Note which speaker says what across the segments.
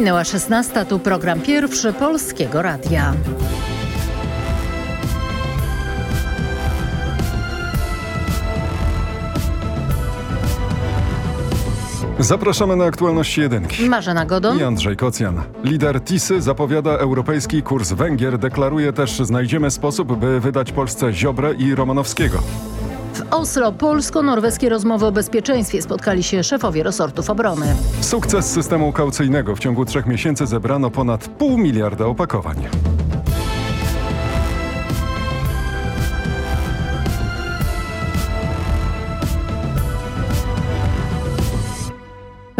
Speaker 1: Minęła 16. Tu program pierwszy Polskiego Radia.
Speaker 2: Zapraszamy na aktualności jedynki.
Speaker 1: Marzena Godon.
Speaker 2: I Andrzej Kocjan. Lider TISY zapowiada europejski kurs Węgier. Deklaruje też, że znajdziemy sposób, by wydać Polsce Ziobrę i Romanowskiego.
Speaker 1: W Oslo polsko-norweskie rozmowy o bezpieczeństwie spotkali się szefowie resortów obrony.
Speaker 2: Sukces systemu kaucyjnego. W ciągu trzech miesięcy zebrano ponad pół miliarda opakowań.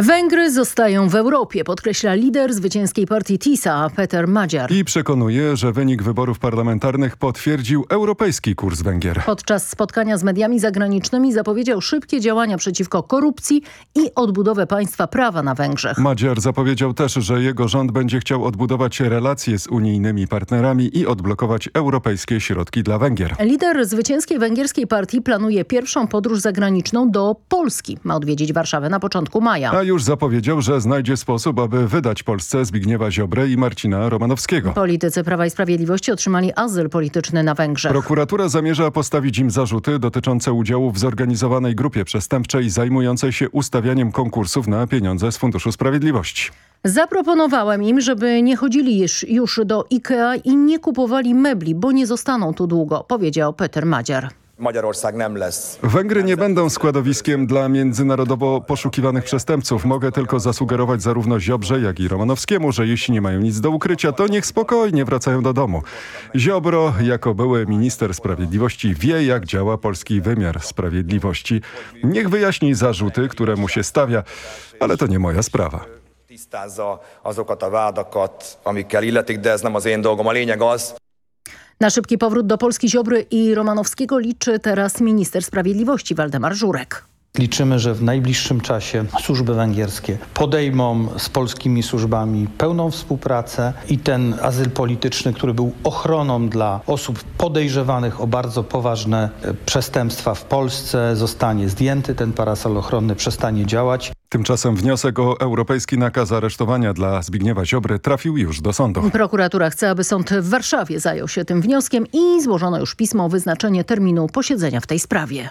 Speaker 1: Węgry zostają w Europie, podkreśla lider zwycięskiej partii TISA, Peter Madziar.
Speaker 2: I przekonuje, że wynik wyborów parlamentarnych potwierdził europejski kurs Węgier.
Speaker 1: Podczas spotkania z mediami zagranicznymi zapowiedział szybkie działania przeciwko korupcji i odbudowę państwa prawa na Węgrzech.
Speaker 2: Madziar zapowiedział też, że jego rząd będzie chciał odbudować relacje z unijnymi partnerami i odblokować europejskie środki dla Węgier.
Speaker 1: Lider zwycięskiej węgierskiej partii planuje pierwszą podróż zagraniczną do Polski. Ma odwiedzić Warszawę na początku maja.
Speaker 2: Już zapowiedział, że znajdzie sposób, aby wydać Polsce Zbigniewa Ziobrę i Marcina Romanowskiego.
Speaker 1: Politycy Prawa i Sprawiedliwości otrzymali azyl polityczny na Węgrzech.
Speaker 2: Prokuratura zamierza postawić im zarzuty dotyczące udziału w zorganizowanej grupie przestępczej zajmującej się ustawianiem konkursów na pieniądze z Funduszu Sprawiedliwości.
Speaker 1: Zaproponowałem im, żeby nie chodzili już, już do IKEA i nie kupowali mebli, bo nie zostaną tu długo, powiedział Peter Madziar.
Speaker 2: Węgry nie będą składowiskiem dla międzynarodowo poszukiwanych przestępców. Mogę tylko zasugerować zarówno Ziobrze, jak i Romanowskiemu, że jeśli nie mają nic do ukrycia, to niech spokojnie wracają do domu. Ziobro, jako były minister sprawiedliwości, wie jak działa polski wymiar sprawiedliwości. Niech wyjaśni zarzuty, które mu się stawia, ale to nie moja sprawa.
Speaker 3: Tisztázza azokat a vádakat, amikkel illetik, de ez nem az én dolgom. A lényeg az,
Speaker 1: Na szybki powrót do Polski Ziobry i Romanowskiego liczy teraz minister sprawiedliwości Waldemar Żurek.
Speaker 4: Liczymy, że w najbliższym czasie służby węgierskie podejmą z polskimi służbami pełną współpracę i ten azyl polityczny, który był ochroną dla osób podejrzewanych o bardzo poważne e, przestępstwa w Polsce, zostanie zdjęty. Ten parasol ochronny przestanie działać.
Speaker 2: Tymczasem wniosek o europejski nakaz aresztowania dla Zbigniewa Ziobry trafił już do sądu.
Speaker 1: Prokuratura chce, aby sąd w Warszawie zajął się tym wnioskiem i złożono już pismo o wyznaczenie terminu posiedzenia w tej sprawie.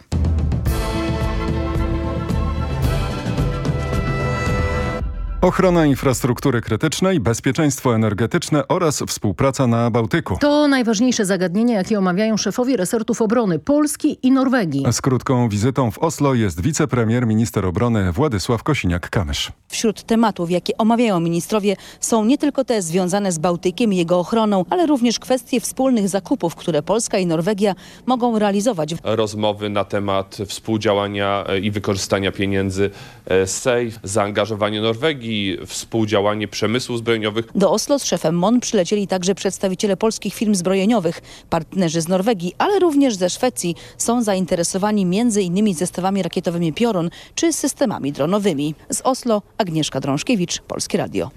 Speaker 2: Ochrona infrastruktury krytycznej, bezpieczeństwo energetyczne oraz współpraca na Bałtyku.
Speaker 1: To najważniejsze zagadnienie, jakie omawiają szefowie resortów obrony Polski i Norwegii.
Speaker 2: Z krótką wizytą w Oslo jest wicepremier, minister obrony Władysław Kosiniak-Kamysz.
Speaker 5: Wśród tematów, jakie omawiają ministrowie, są nie tylko te związane z Bałtykiem i jego ochroną, ale również kwestie wspólnych zakupów, które Polska i Norwegia mogą realizować.
Speaker 6: rozmowy na temat współdziałania i wykorzystania pieniędzy e, z SAFE, zaangażowanie Norwegii, współdziałanie przemysłów zbrojeniowych.
Speaker 5: Do Oslo z szefem MON przylecieli także przedstawiciele polskich firm zbrojeniowych. Partnerzy z Norwegii, ale również ze Szwecji są zainteresowani między innymi zestawami rakietowymi Piorun czy systemami dronowymi. Z Oslo Agnieszka Drążkiewicz, Polskie Radio.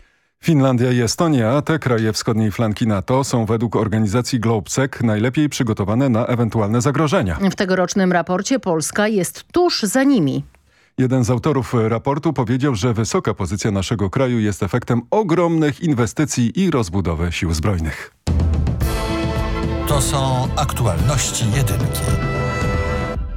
Speaker 2: Finlandia i Estonia, te kraje wschodniej flanki NATO, są według organizacji GlobeSec najlepiej przygotowane na ewentualne zagrożenia.
Speaker 1: W tegorocznym raporcie Polska jest tuż za nimi.
Speaker 2: Jeden z autorów raportu powiedział, że wysoka pozycja naszego kraju jest efektem ogromnych inwestycji i rozbudowy sił zbrojnych.
Speaker 7: To są aktualności jedynki.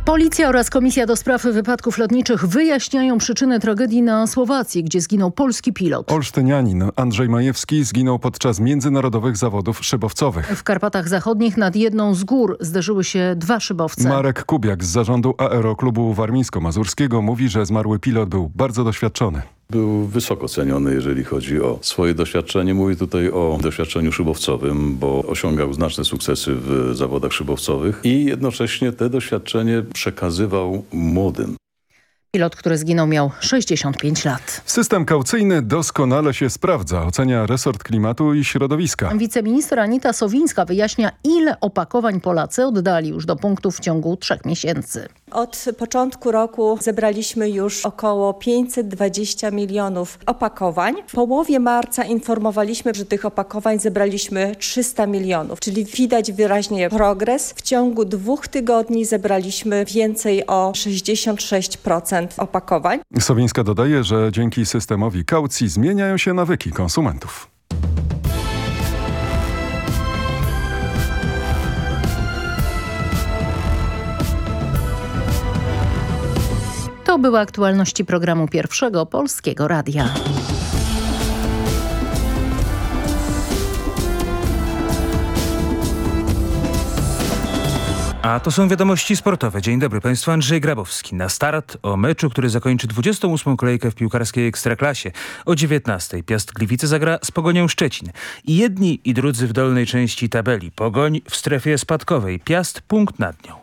Speaker 1: Policja oraz Komisja do Spraw Wypadków Lotniczych wyjaśniają przyczyny tragedii na Słowacji, gdzie zginął polski pilot.
Speaker 2: Olsztynianin Andrzej Majewski zginął podczas międzynarodowych zawodów szybowcowych.
Speaker 1: W Karpatach Zachodnich nad jedną z gór zderzyły się dwa szybowce.
Speaker 2: Marek Kubiak z zarządu Aeroklubu Warmińsko-Mazurskiego mówi, że zmarły pilot był bardzo doświadczony.
Speaker 8: Był wysoko ceniony, jeżeli chodzi o swoje doświadczenie. Mówię tutaj o doświadczeniu szybowcowym, bo osiągał znaczne sukcesy w zawodach szybowcowych i jednocześnie te doświadczenie przekazywał młodym.
Speaker 1: Pilot, który zginął miał 65 lat.
Speaker 2: System kaucyjny doskonale się sprawdza, ocenia resort klimatu i środowiska.
Speaker 1: Wiceminister Anita Sowińska wyjaśnia, ile opakowań Polacy oddali już do punktów w ciągu trzech miesięcy.
Speaker 9: Od początku roku zebraliśmy już około 520 milionów opakowań. W połowie marca informowaliśmy, że tych opakowań zebraliśmy 300 milionów, czyli widać wyraźnie progres. W ciągu dwóch tygodni zebraliśmy więcej o 66% opakowań.
Speaker 2: Sowińska dodaje, że dzięki systemowi kaucji zmieniają się nawyki konsumentów.
Speaker 1: To były aktualności programu Pierwszego Polskiego Radia.
Speaker 10: A to są wiadomości sportowe. Dzień dobry Państwu, Andrzej Grabowski. Na start o meczu, który zakończy 28. kolejkę w piłkarskiej Ekstraklasie. O 19. Piast Gliwice zagra z Pogonią Szczecin. I jedni i drudzy w dolnej części tabeli. Pogoń w strefie spadkowej. Piast punkt nad nią.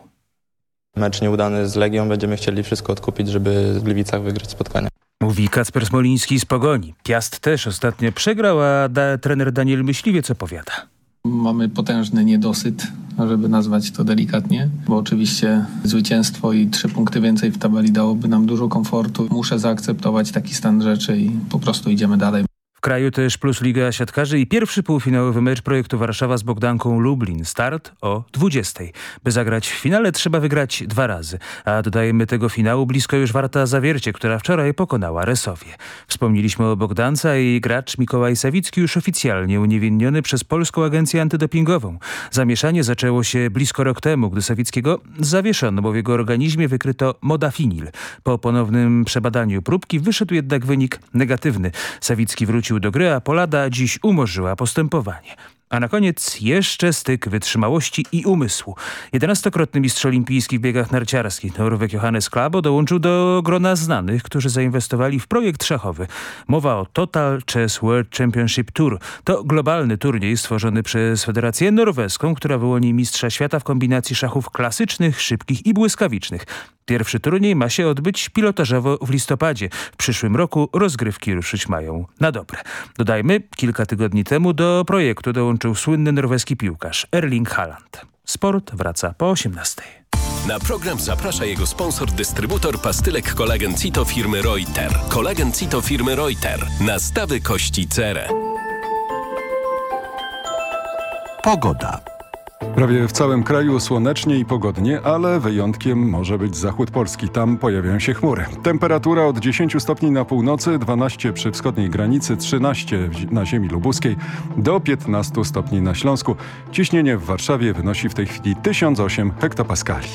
Speaker 11: Mecz nieudany z Legią. Będziemy chcieli wszystko odkupić, żeby w Gliwicach wygrać spotkanie.
Speaker 10: Mówi Kacper Smoliński z Pogoni. Piast też ostatnio przegrał, a da, trener Daniel Myśliwiec opowiada.
Speaker 12: Mamy potężny niedosyt, żeby nazwać to delikatnie, bo oczywiście zwycięstwo i trzy punkty więcej w tabeli dałoby nam dużo komfortu. Muszę zaakceptować taki stan rzeczy i po prostu idziemy dalej.
Speaker 10: Kraju też Plus Liga Siatkarzy i pierwszy półfinałowy mecz projektu Warszawa z Bogdanką Lublin. Start o 20. By zagrać w finale trzeba wygrać dwa razy. A dodajemy tego finału blisko już Warta Zawiercie, która wczoraj pokonała Resowie. Wspomnieliśmy o Bogdance a jej gracz Mikołaj Sawicki już oficjalnie uniewinniony przez Polską Agencję Antydopingową. Zamieszanie zaczęło się blisko rok temu, gdy Sawickiego zawieszono, bo w jego organizmie wykryto modafinil. Po ponownym przebadaniu próbki wyszedł jednak wynik negatywny. Sawicki wrócił do gry, a Polada dziś umorzyła postępowanie. A na koniec jeszcze styk wytrzymałości i umysłu. Jedenastokrotny mistrz olimpijski w biegach narciarskich Norweg Johannes Klabo dołączył do grona znanych, którzy zainwestowali w projekt szachowy. Mowa o Total Chess World Championship Tour. To globalny turniej stworzony przez Federację Norweską, która wyłoni mistrza świata w kombinacji szachów klasycznych, szybkich i błyskawicznych. Pierwszy turniej ma się odbyć pilotażowo w listopadzie. W przyszłym roku rozgrywki ruszyć mają na dobre. Dodajmy, kilka tygodni temu do projektu dołączył słynny norweski piłkarz Erling Haaland. Sport wraca po 18.
Speaker 13: Na program zaprasza jego sponsor, dystrybutor pastylek kolagen Cito firmy Reuter. Kolagen Cito firmy Reuter. Nastawy kości cerę.
Speaker 7: Pogoda.
Speaker 2: Prawie w całym kraju słonecznie i pogodnie, ale wyjątkiem może być zachód Polski. Tam pojawiają się chmury. Temperatura od 10 stopni na północy, 12 przy wschodniej granicy, 13 na ziemi lubuskiej, do 15 stopni na Śląsku. Ciśnienie w Warszawie wynosi w tej chwili 1008 hektopaskali.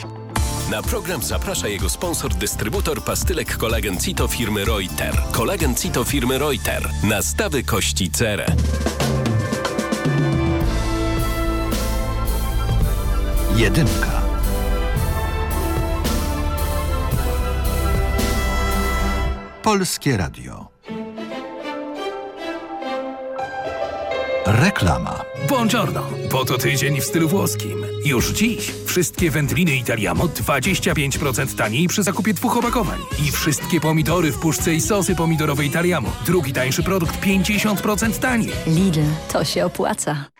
Speaker 13: Na program zaprasza jego sponsor, dystrybutor pastylek kolagen Cito firmy Reuter. Kolagen Cito firmy Reuter. Nastawy kości cerę.
Speaker 7: Jedynka. Polskie Radio. Reklama.
Speaker 14: Buongiorno. Po to tydzień w stylu włoskim. Już dziś wszystkie wędliny Italiamo 25% taniej przy zakupie dwóch opakowań. I wszystkie pomidory w puszce i sosy pomidorowe Italiamo. Drugi tańszy produkt 50% taniej.
Speaker 5: Lidl, to się opłaca.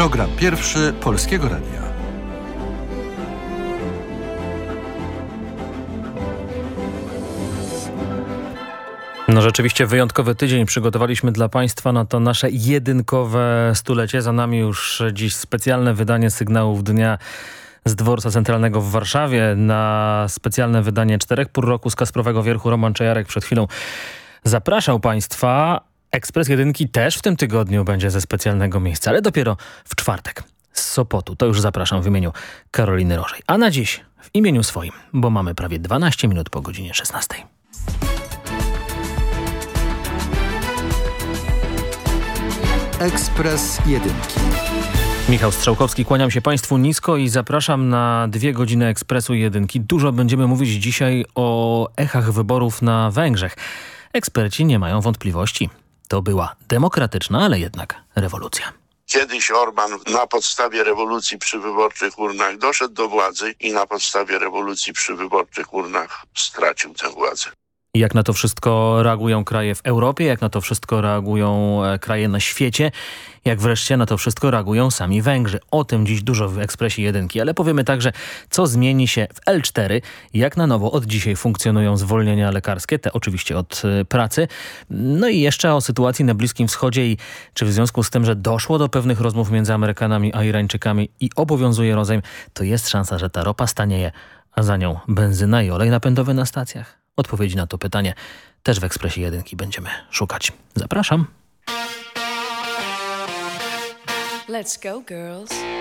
Speaker 7: Program pierwszy Polskiego Radia.
Speaker 15: No rzeczywiście wyjątkowy tydzień przygotowaliśmy dla Państwa na to nasze jedynkowe stulecie. Za nami już dziś specjalne wydanie sygnałów dnia z Dworca Centralnego w Warszawie na specjalne wydanie czterech pór roku z Kasprowego Wierchu. Roman Czajarek przed chwilą zapraszał Państwa. Ekspres Jedynki też w tym tygodniu będzie ze specjalnego miejsca, ale dopiero w czwartek z Sopotu. To już zapraszam w imieniu Karoliny Rożej. A na dziś w imieniu swoim, bo mamy prawie 12 minut po godzinie 16.
Speaker 7: Ekspres Jedynki.
Speaker 15: Michał Strzałkowski, kłaniam się Państwu nisko i zapraszam na dwie godziny Ekspresu Jedynki. Dużo będziemy mówić dzisiaj o echach wyborów na Węgrzech. Eksperci nie mają wątpliwości. To była demokratyczna, ale jednak rewolucja.
Speaker 16: Kiedyś Orban na podstawie rewolucji przy wyborczych urnach doszedł do władzy i na podstawie rewolucji przy wyborczych urnach stracił tę władzę.
Speaker 15: Jak na to wszystko reagują kraje w Europie, jak na to wszystko reagują e, kraje na świecie, jak wreszcie na to wszystko reagują sami Węgrzy. O tym dziś dużo w Ekspresie Jedynki, ale powiemy także, co zmieni się w L4, jak na nowo od dzisiaj funkcjonują zwolnienia lekarskie, te oczywiście od y, pracy. No i jeszcze o sytuacji na Bliskim Wschodzie i czy w związku z tym, że doszło do pewnych rozmów między Amerykanami a Irańczykami i obowiązuje rozejm, to jest szansa, że ta ropa stanieje, a za nią benzyna i olej napędowy na stacjach? Odpowiedzi na to pytanie też w Ekspresie Jedynki będziemy szukać. Zapraszam.
Speaker 17: Let's go, girls.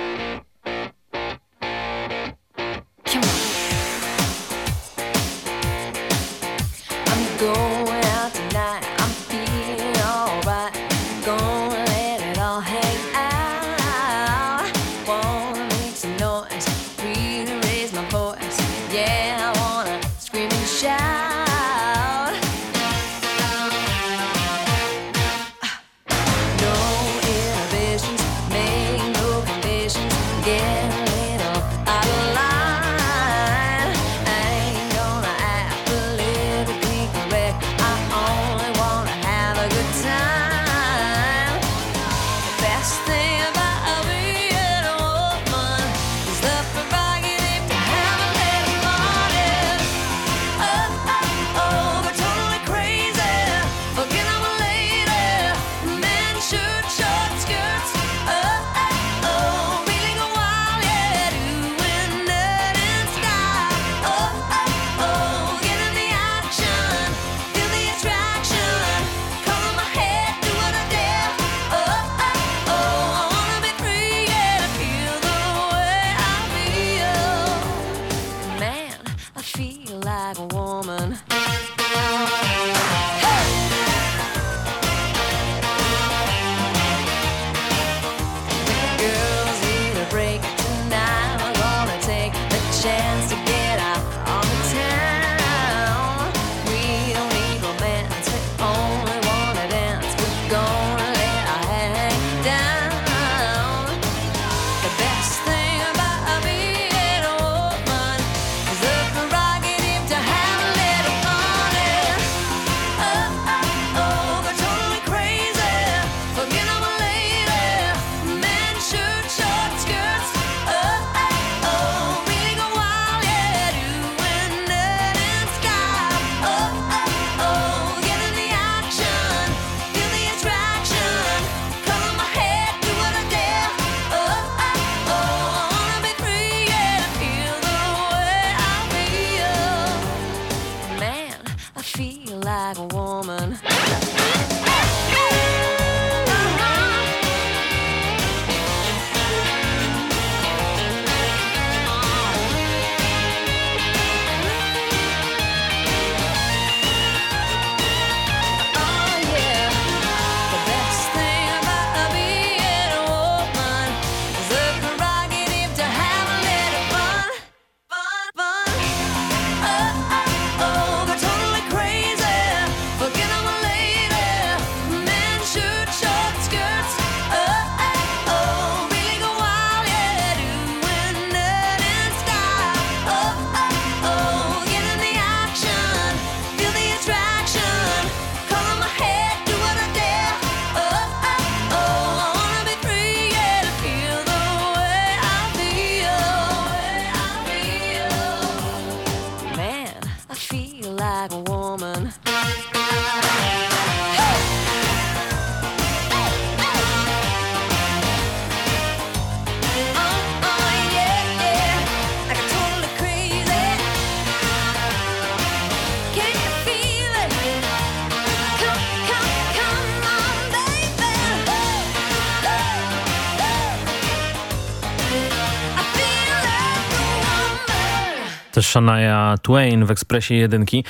Speaker 15: Shania Twain w Ekspresie Jedynki.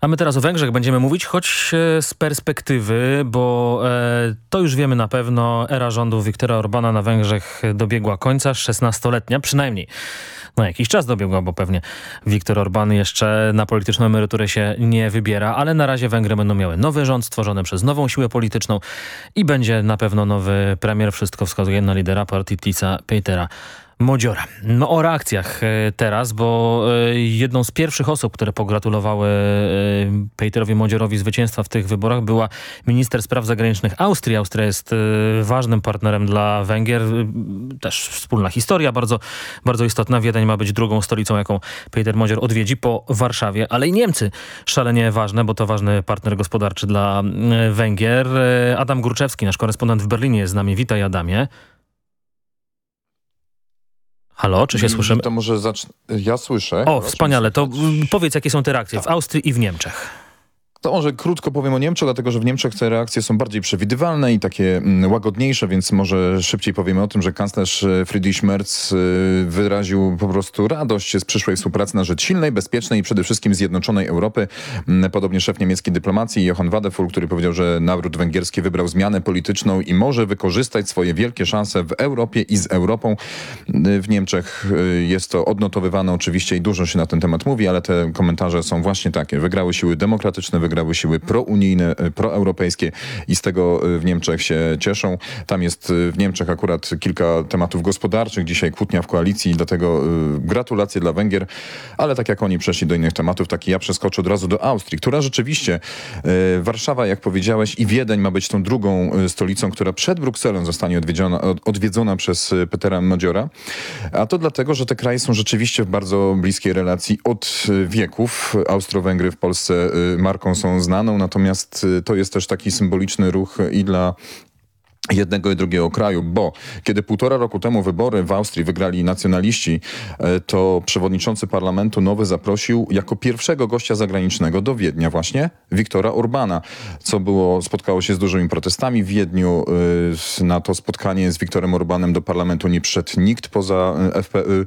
Speaker 15: A my teraz o Węgrzech będziemy mówić, choć e, z perspektywy, bo e, to już wiemy na pewno, era rządów Viktora Orbana na Węgrzech dobiegła końca, 16-letnia przynajmniej. No jakiś czas dobiegła, bo pewnie Viktor Orban jeszcze na polityczną emeryturę się nie wybiera, ale na razie Węgry będą miały nowy rząd stworzony przez nową siłę polityczną i będzie na pewno nowy premier. Wszystko wskazuje na lidera partii Tica Petera Modziora. No o reakcjach e, teraz, bo e, jedną z pierwszych osób, które pogratulowały e, Peterowi Modziorowi zwycięstwa w tych wyborach była minister spraw zagranicznych Austrii. Austria jest ważnym partnerem dla Węgier. Też wspólna historia bardzo, bardzo istotna. Wiedeń ma być drugą stolicą, jaką Peter Modzior odwiedzi po Warszawie, ale i Niemcy szalenie ważne, bo to ważny partner gospodarczy dla Węgier. Adam Gruczewski, nasz korespondent w Berlinie jest z nami. Witaj Adamie. Halo, czy się słyszymy?
Speaker 18: To może zacznę. Ja słyszę.
Speaker 15: O, wspaniale. To mm, powiedz, jakie są te reakcje w Austrii i w Niemczech.
Speaker 18: To może krótko powiem o Niemczech, dlatego że w Niemczech te reakcje są bardziej przewidywalne i takie mm, łagodniejsze, więc może szybciej powiemy o tym, że kanclerz e, Friedrich Merz e, wyraził po prostu radość z przyszłej współpracy na rzecz silnej, bezpiecznej i przede wszystkim zjednoczonej Europy. Mm, Podobnie szef niemieckiej dyplomacji Johann Wadefull, który powiedział, że naród węgierski wybrał zmianę polityczną i może wykorzystać swoje wielkie szanse w Europie i z Europą. W Niemczech e, jest to odnotowywane oczywiście i dużo się na ten temat mówi, ale te komentarze są właśnie takie. Wygrały siły demokratyczne, wygrały siły prounijne, e, proeuropejskie i z tego e, w Niemczech się cieszą. Tam jest e, w Niemczech akurat kilka tematów gospodarczych. Dzisiaj kłótnia w koalicji, dlatego gratulacje dla Węgier, ale tak jak oni przeszli do innych tematów, taki ja przeskoczę od razu do Austrii, która rzeczywiście Warszawa, jak powiedziałeś, i Wiedeń ma być tą drugą stolicą, która przed Brukselą zostanie odwiedziona, od, odwiedzona przez Petera Modziora. A to dlatego, że te kraje są rzeczywiście w bardzo bliskiej relacji od wieków. Austro-Węgry w Polsce marką są znaną, natomiast e, to jest też taki symboliczny ruch i dla jednego i drugiego kraju, bo kiedy półtora roku temu wybory w Austrii wygrali nacjonaliści, e, to przewodniczący parlamentu nowy zaprosił jako pierwszego gościa zagranicznego do Wiednia właśnie Wiktora Urbana, co było, spotkało się z dużymi protestami w Wiedniu. e, Na to spotkanie z Wiktorem Urbanem do parlamentu nie przyszedł nikt poza e, FPÖ.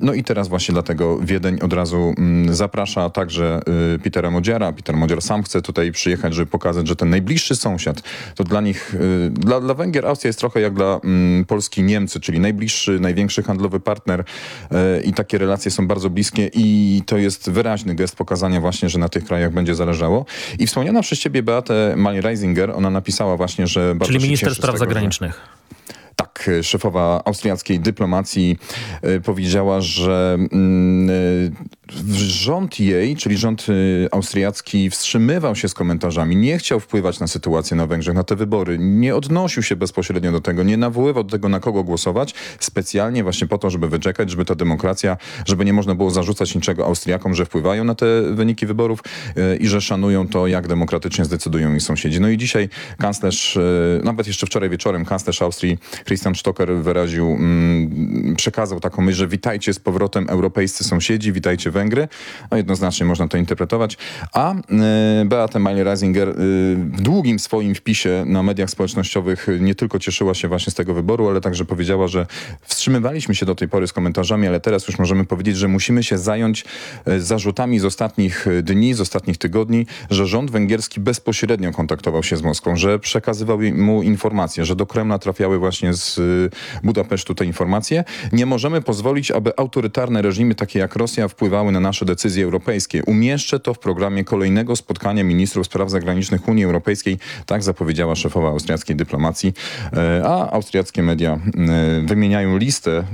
Speaker 18: No i teraz właśnie dlatego Wiedeń od razu mm, zaprasza także Petera Modziara. Peter Modziar sam chce tutaj przyjechać, żeby pokazać, że ten najbliższy sąsiad to dla nich dla, dla Węgier Austria jest trochę jak dla mm, Polski Niemcy, czyli najbliższy, największy handlowy partner e, i takie relacje są bardzo bliskie i to jest wyraźny gest pokazania właśnie, że na tych krajach będzie zależało. I wspomniana przez ciebie Beatę Mali-Reisinger, ona napisała właśnie, że bardzo
Speaker 15: Czyli
Speaker 18: się
Speaker 15: minister spraw
Speaker 18: tego, że-
Speaker 15: zagranicznych.
Speaker 18: tak, szefowa austriackiej dyplomacji e, powiedziała, że mm, e, rząd jej, czyli rząd e, austriacki wstrzymywał się z komentarzami, nie chciał wpływać na sytuację na Węgrzech, na te wybory, nie odnosił się bezpośrednio do tego, nie nawoływał do tego, na kogo głosować, specjalnie właśnie po to, żeby wyczekać, żeby ta demokracja, żeby nie można było zarzucać niczego Austriakom, że wpływają na te wyniki wyborów i że szanują to, jak demokratycznie zdecydują ich sąsiedzi. No i dzisiaj kanclerz, nawet jeszcze wczoraj wieczorem, kanclerz Austrii Christian Stocker wyraził, mm, przekazał taką myśl, że witajcie z powrotem europejscy sąsiedzi, witajcie Węgry. No jednoznacznie można to interpretować. A y, Beata Meile-Reisinger y, w długim swoim wpisie na mediach społecznościowych nie tylko cieszyła się właśnie z tego wyboru, ale także powiedziała, że wstrzymywaliśmy się do tej pory z komentarzami, ale teraz już możemy powiedzieć, że musimy się zająć y, zarzutami z ostatnich y, dni, z ostatnich tygodni, że rząd węgierski bezpośrednio kontaktował się z Moskwą, że przekazywał mu informacje, że do Kremla trafiały właśnie z Budapesztu te informacje. Nie możemy pozwolić, aby autorytarne reżimy takie jak Rosja wpływały na nasze decyzje europejskie. Umieszczę to w programie kolejnego spotkania ministrów spraw zagranicznych Unii Europejskiej, tak zapowiedziała szefowa austriackiej dyplomacji, E, a austriackie media e, wymieniają listę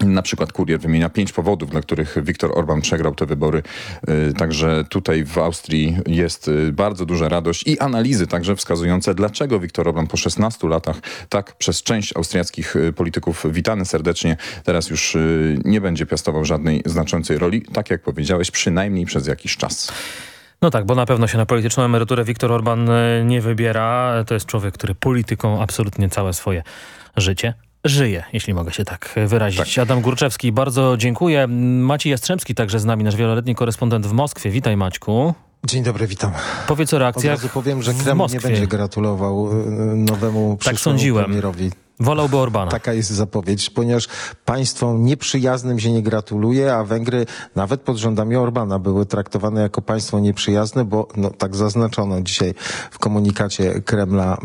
Speaker 18: na przykład Kurier wymienia pięć powodów, dla których Viktor Orban przegrał te wybory. Y, Także tutaj w Austrii jest y, bardzo duża radość i analizy także wskazujące, dlaczego Viktor Orban po 16 latach tak przez część austriackich y, polityków witany serdecznie teraz już nie będzie piastował żadnej znaczącej roli, tak jak powiedziałeś, przynajmniej przez jakiś czas.
Speaker 15: No tak, bo na pewno się na polityczną emeryturę Viktor Orban nie wybiera. To jest człowiek, który polityką absolutnie całe swoje życie żyje, jeśli mogę się tak wyrazić. Adam Górczewski, bardzo dziękuję. Maciej Jastrzębski także z nami, nasz wieloletni korespondent w Moskwie. Witaj Maćku.
Speaker 19: Dzień dobry, witam.
Speaker 15: Powiedz o
Speaker 19: Od
Speaker 15: reakcjach
Speaker 19: razu powiem, że Kreml nie będzie gratulował y, nowemu
Speaker 15: Tak sądziłem.
Speaker 19: premierowi.
Speaker 15: Wolałby Orbana.
Speaker 19: Taka jest zapowiedź, ponieważ państwom nieprzyjaznym się nie gratuluje, a Węgry nawet pod rządami Orbana były traktowane jako państwo nieprzyjazne, bo no, tak zaznaczono dzisiaj w komunikacie Kremla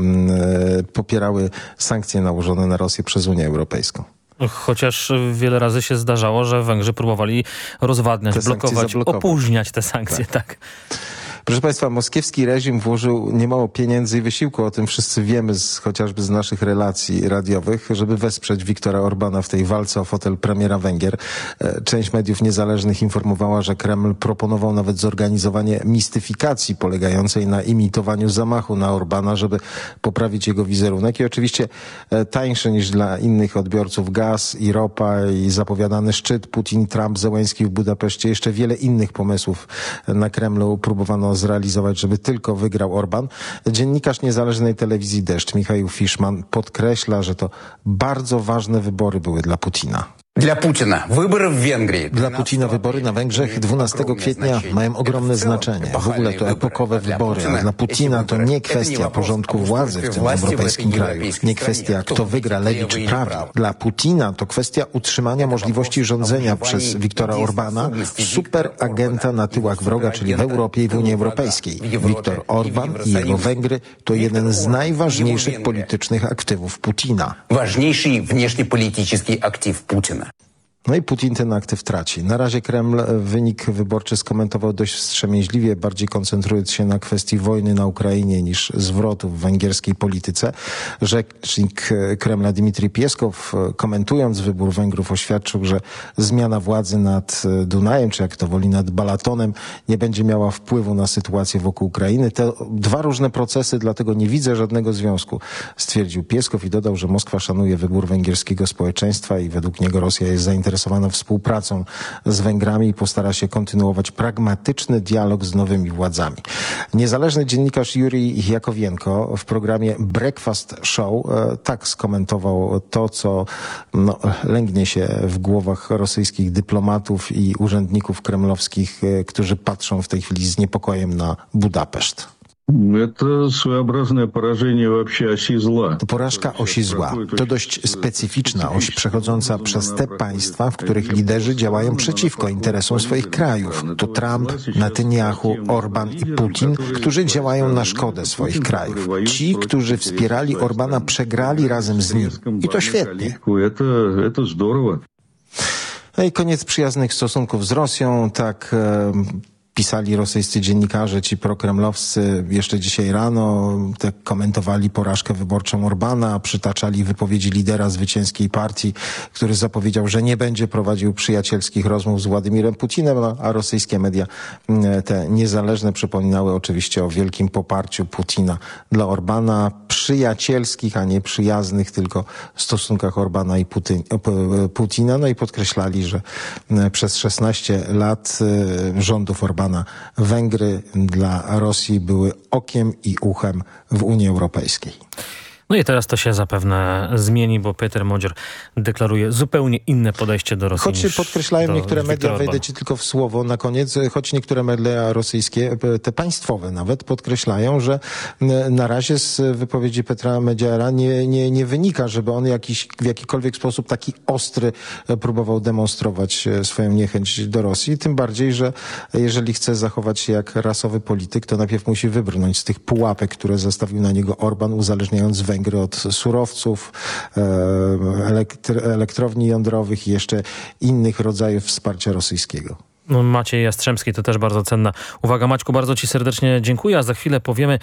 Speaker 19: e, popierały sankcje nałożone na Rosję przez Unię Europejską.
Speaker 15: Chociaż wiele razy się zdarzało, że Węgrzy próbowali rozwadniać, blokować, opóźniać te sankcje. Tak.
Speaker 19: Proszę Państwa, moskiewski reżim włożył niemało pieniędzy i wysiłku, o tym wszyscy wiemy z, chociażby z naszych relacji radiowych, żeby wesprzeć Viktora Orbana w tej walce o fotel premiera Węgier. E, Część mediów niezależnych informowała, że Kreml proponował nawet zorganizowanie mistyfikacji polegającej na imitowaniu zamachu na Orbana, żeby poprawić jego wizerunek. I oczywiście e, tańszy niż dla innych odbiorców gaz i ropa i zapowiadany szczyt Putin, Trump, Zełenski w Budapeszcie, jeszcze wiele innych pomysłów na Kremlu próbowano zrealizować, żeby tylko wygrał Orban. Dziennikarz niezależnej telewizji Deszcz, Michał Fiszman, podkreśla, że to bardzo ważne wybory były dla Putina.
Speaker 20: Dla Putina wybory w Węgrii.
Speaker 19: Dla Putina wybory na Węgrzech 12 kwietnia mają ogromne znaczenie. W ogóle to epokowe wybory, a dla Putina to nie kwestia porządku władzy w tym europejskim kraju, nie kwestia kto wygra lewi czy prawi. Dla Putina to kwestia utrzymania możliwości rządzenia przez Viktora Orbana superagenta na tyłach wroga, czyli w Europie i w Unii Europejskiej. Viktor Orban i jego Węgry to jeden z najważniejszych politycznych aktywów Putina.
Speaker 20: Важнейший внешнеполитический актив Путина.
Speaker 19: No i Putin ten aktyw traci. Na razie Kreml e, wynik wyborczy skomentował dość wstrzemięźliwie, bardziej koncentrując się na kwestii wojny na Ukrainie niż zwrotu w węgierskiej polityce. Rzecznik e, Kremla Dmitrij Pieskow, e, komentując wybór Węgrów, oświadczył, że zmiana władzy nad Dunajem, czy jak to woli, nad Balatonem, nie będzie miała wpływu na sytuację wokół Ukrainy. Te dwa różne procesy, dlatego nie widzę żadnego związku, stwierdził Pieskow i dodał, że Moskwa szanuje wybór węgierskiego społeczeństwa i według niego Rosja jest zainteresowana współpracą z Węgrami i postara się kontynuować pragmatyczny dialog z nowymi władzami. Niezależny dziennikarz Jurij Jakowienko w programie Breakfast Show e, tak skomentował to, co no, lęgnie się w głowach rosyjskich dyplomatów i urzędników kremlowskich, e, którzy patrzą w tej chwili z niepokojem na Budapeszt. To porażka osi zła. To dość specyficzna oś przechodząca przez te państwa, w których liderzy działają przeciwko interesom swoich krajów. To Trump, Netanyahu, Orban i Putin, którzy działają na szkodę swoich krajów. Ci, którzy wspierali Orbana, przegrali razem z nim. I to świetnie. No i koniec przyjaznych stosunków z Rosją, tak e, pisali rosyjscy dziennikarze, ci prokremlowscy jeszcze dzisiaj rano, te komentowali porażkę wyborczą Orbana, przytaczali wypowiedzi lidera zwycięskiej partii, który zapowiedział, że nie będzie prowadził przyjacielskich rozmów z Władimirem Putinem, a rosyjskie media te niezależne przypominały oczywiście o wielkim poparciu Putina dla Orbana, przyjacielskich, a nie przyjaznych tylko stosunkach Orbana i Putina, no i podkreślali, że przez 16 lat y, rządów Orbana Węgry dla Rosji były okiem i uchem w Unii Europejskiej.
Speaker 15: No i teraz to się zapewne zmieni, bo Peter Modzior deklaruje zupełnie inne podejście do Rosji
Speaker 19: Choć podkreślają niektóre media, wejdę ci tylko w słowo na koniec, choć niektóre media rosyjskie, te państwowe nawet, podkreślają, że na razie z wypowiedzi Petra Medziara nie, nie, nie wynika, żeby on jakiś, w jakikolwiek sposób taki ostry próbował demonstrować swoją niechęć do Rosji. Tym bardziej, że jeżeli chce zachować się jak rasowy polityk, to najpierw musi wybrnąć z tych pułapek, które zastawił na niego Orban, uzależniając Węgry od surowców, e, elektr- elektrowni jądrowych i jeszcze innych rodzajów wsparcia rosyjskiego.
Speaker 15: No, Maciej Jastrzębski to też bardzo cenna uwaga. Maćku, bardzo Ci serdecznie dziękuję, a za chwilę powiemy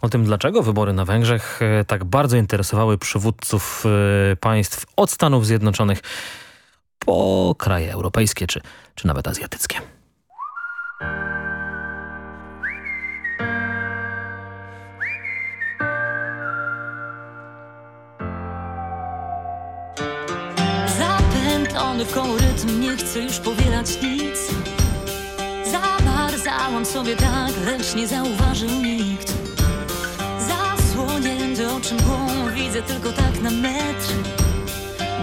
Speaker 15: o tym, dlaczego wybory na Węgrzech e, tak bardzo interesowały przywódców e, państw od Stanów Zjednoczonych po kraje europejskie czy, czy nawet azjatyckie.
Speaker 21: Koło rytm nie chcę już powielać nic. Zamarzałam sobie tak, lecz nie zauważył nikt. Zasłonięty oczy mgłą widzę tylko tak na metr.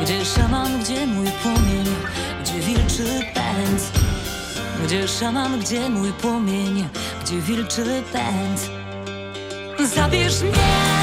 Speaker 21: Gdzie szaman, gdzie mój płomień, gdzie wilczy pęd. Gdzie szaman, gdzie mój płomień, gdzie wilczy pęd. Zabierz mnie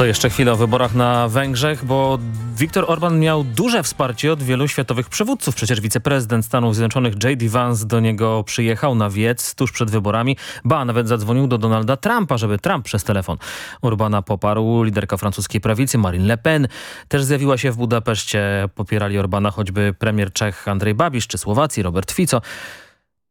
Speaker 15: To jeszcze chwilę o wyborach na Węgrzech, bo Viktor Orban miał duże wsparcie od wielu światowych przywódców. Przecież wiceprezydent Stanów Zjednoczonych J.D. Vance do niego przyjechał na wiec tuż przed wyborami. Ba, nawet zadzwonił do Donalda Trumpa, żeby Trump przez telefon Orbana poparł. Liderka francuskiej prawicy Marine Le Pen też zjawiła się w Budapeszcie. Popierali Orbana choćby premier Czech Andrzej Babisz czy Słowacji Robert Fico.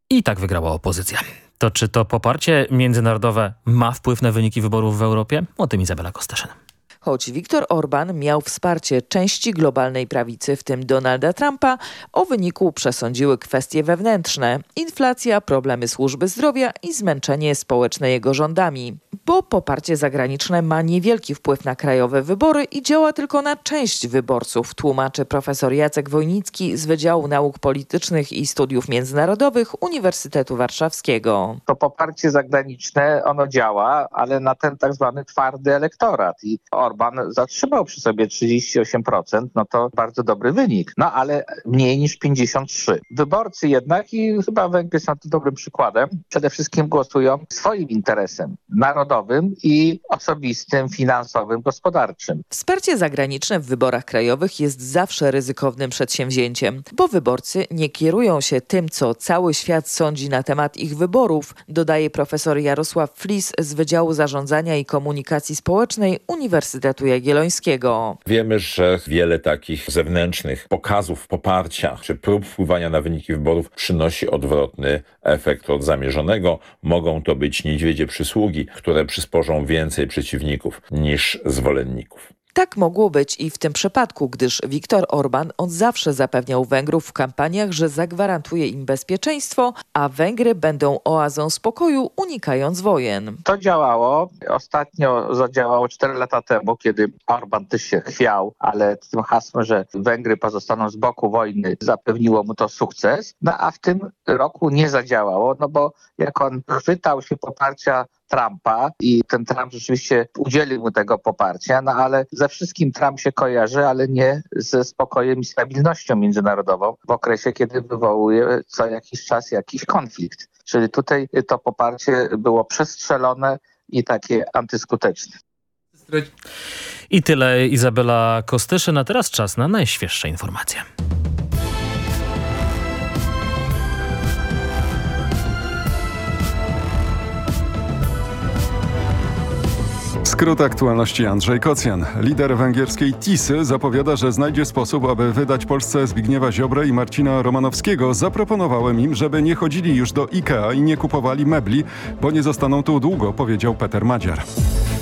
Speaker 15: I tak wygrała opozycja. To czy to poparcie międzynarodowe ma wpływ na wyniki wyborów w Europie? O tym Izabela Kostaszyn.
Speaker 22: Choć Viktor Orban miał wsparcie części globalnej prawicy, w tym Donalda Trumpa, o wyniku przesądziły kwestie wewnętrzne, inflacja, problemy służby zdrowia i zmęczenie społeczne jego rządami. Bo poparcie zagraniczne ma niewielki wpływ na krajowe wybory i działa tylko na część wyborców, tłumaczy profesor Jacek Wojnicki z Wydziału Nauk Politycznych i Studiów Międzynarodowych Uniwersytetu Warszawskiego.
Speaker 23: to poparcie zagraniczne, ono działa, ale na ten tak zwany twardy elektorat. I Orban zatrzymał przy sobie 38%, no to bardzo dobry wynik. No ale mniej niż 53. Wyborcy jednak, i chyba Węgry są tu dobrym przykładem, przede wszystkim głosują swoim interesem narodowym i osobistym, finansowym, gospodarczym.
Speaker 22: Wsparcie zagraniczne w wyborach krajowych jest zawsze ryzykownym przedsięwzięciem, bo wyborcy nie kierują się tym, co cały świat sądzi na temat ich wyborów, dodaje profesor Jarosław Flis z Wydziału Zarządzania i Komunikacji Społecznej Uniwersytetu Jagiellońskiego.
Speaker 24: Wiemy, że wiele takich zewnętrznych pokazów poparcia czy prób wpływania na wyniki wyborów przynosi odwrotny efekt od zamierzonego. Mogą to być niedźwiedzie przysługi, które przysporzą więcej przeciwników niż zwolenników.
Speaker 22: Tak mogło być i w tym przypadku, gdyż Viktor Orban od zawsze zapewniał Węgrów w kampaniach, że zagwarantuje im bezpieczeństwo, a Węgry będą oazą spokoju, unikając wojen.
Speaker 23: To działało. Ostatnio zadziałało 4 lata temu, kiedy Orban też się chwiał, ale tym hasłem, że Węgry pozostaną z boku wojny, zapewniło mu to sukces. No a w tym roku nie zadziałało, no bo jak on chwytał się poparcia Trumpa i ten Trump rzeczywiście udzielił mu tego poparcia, no ale ze wszystkim Trump się kojarzy, ale nie ze spokojem i stabilnością międzynarodową w okresie, kiedy wywołuje co jakiś czas jakiś konflikt. Czyli tutaj to poparcie było przestrzelone i takie antyskuteczne.
Speaker 15: I tyle Izabela Kostyszyn, a teraz czas na najświeższe informacje.
Speaker 2: Skrót aktualności Andrzej Kocjan. Lider węgierskiej TISY zapowiada, że znajdzie sposób, aby wydać Polsce Zbigniewa Ziobrę i Marcina Romanowskiego. Zaproponowałem im, żeby nie chodzili już do IKEA i nie kupowali mebli, bo nie zostaną tu długo, powiedział Peter Madziar.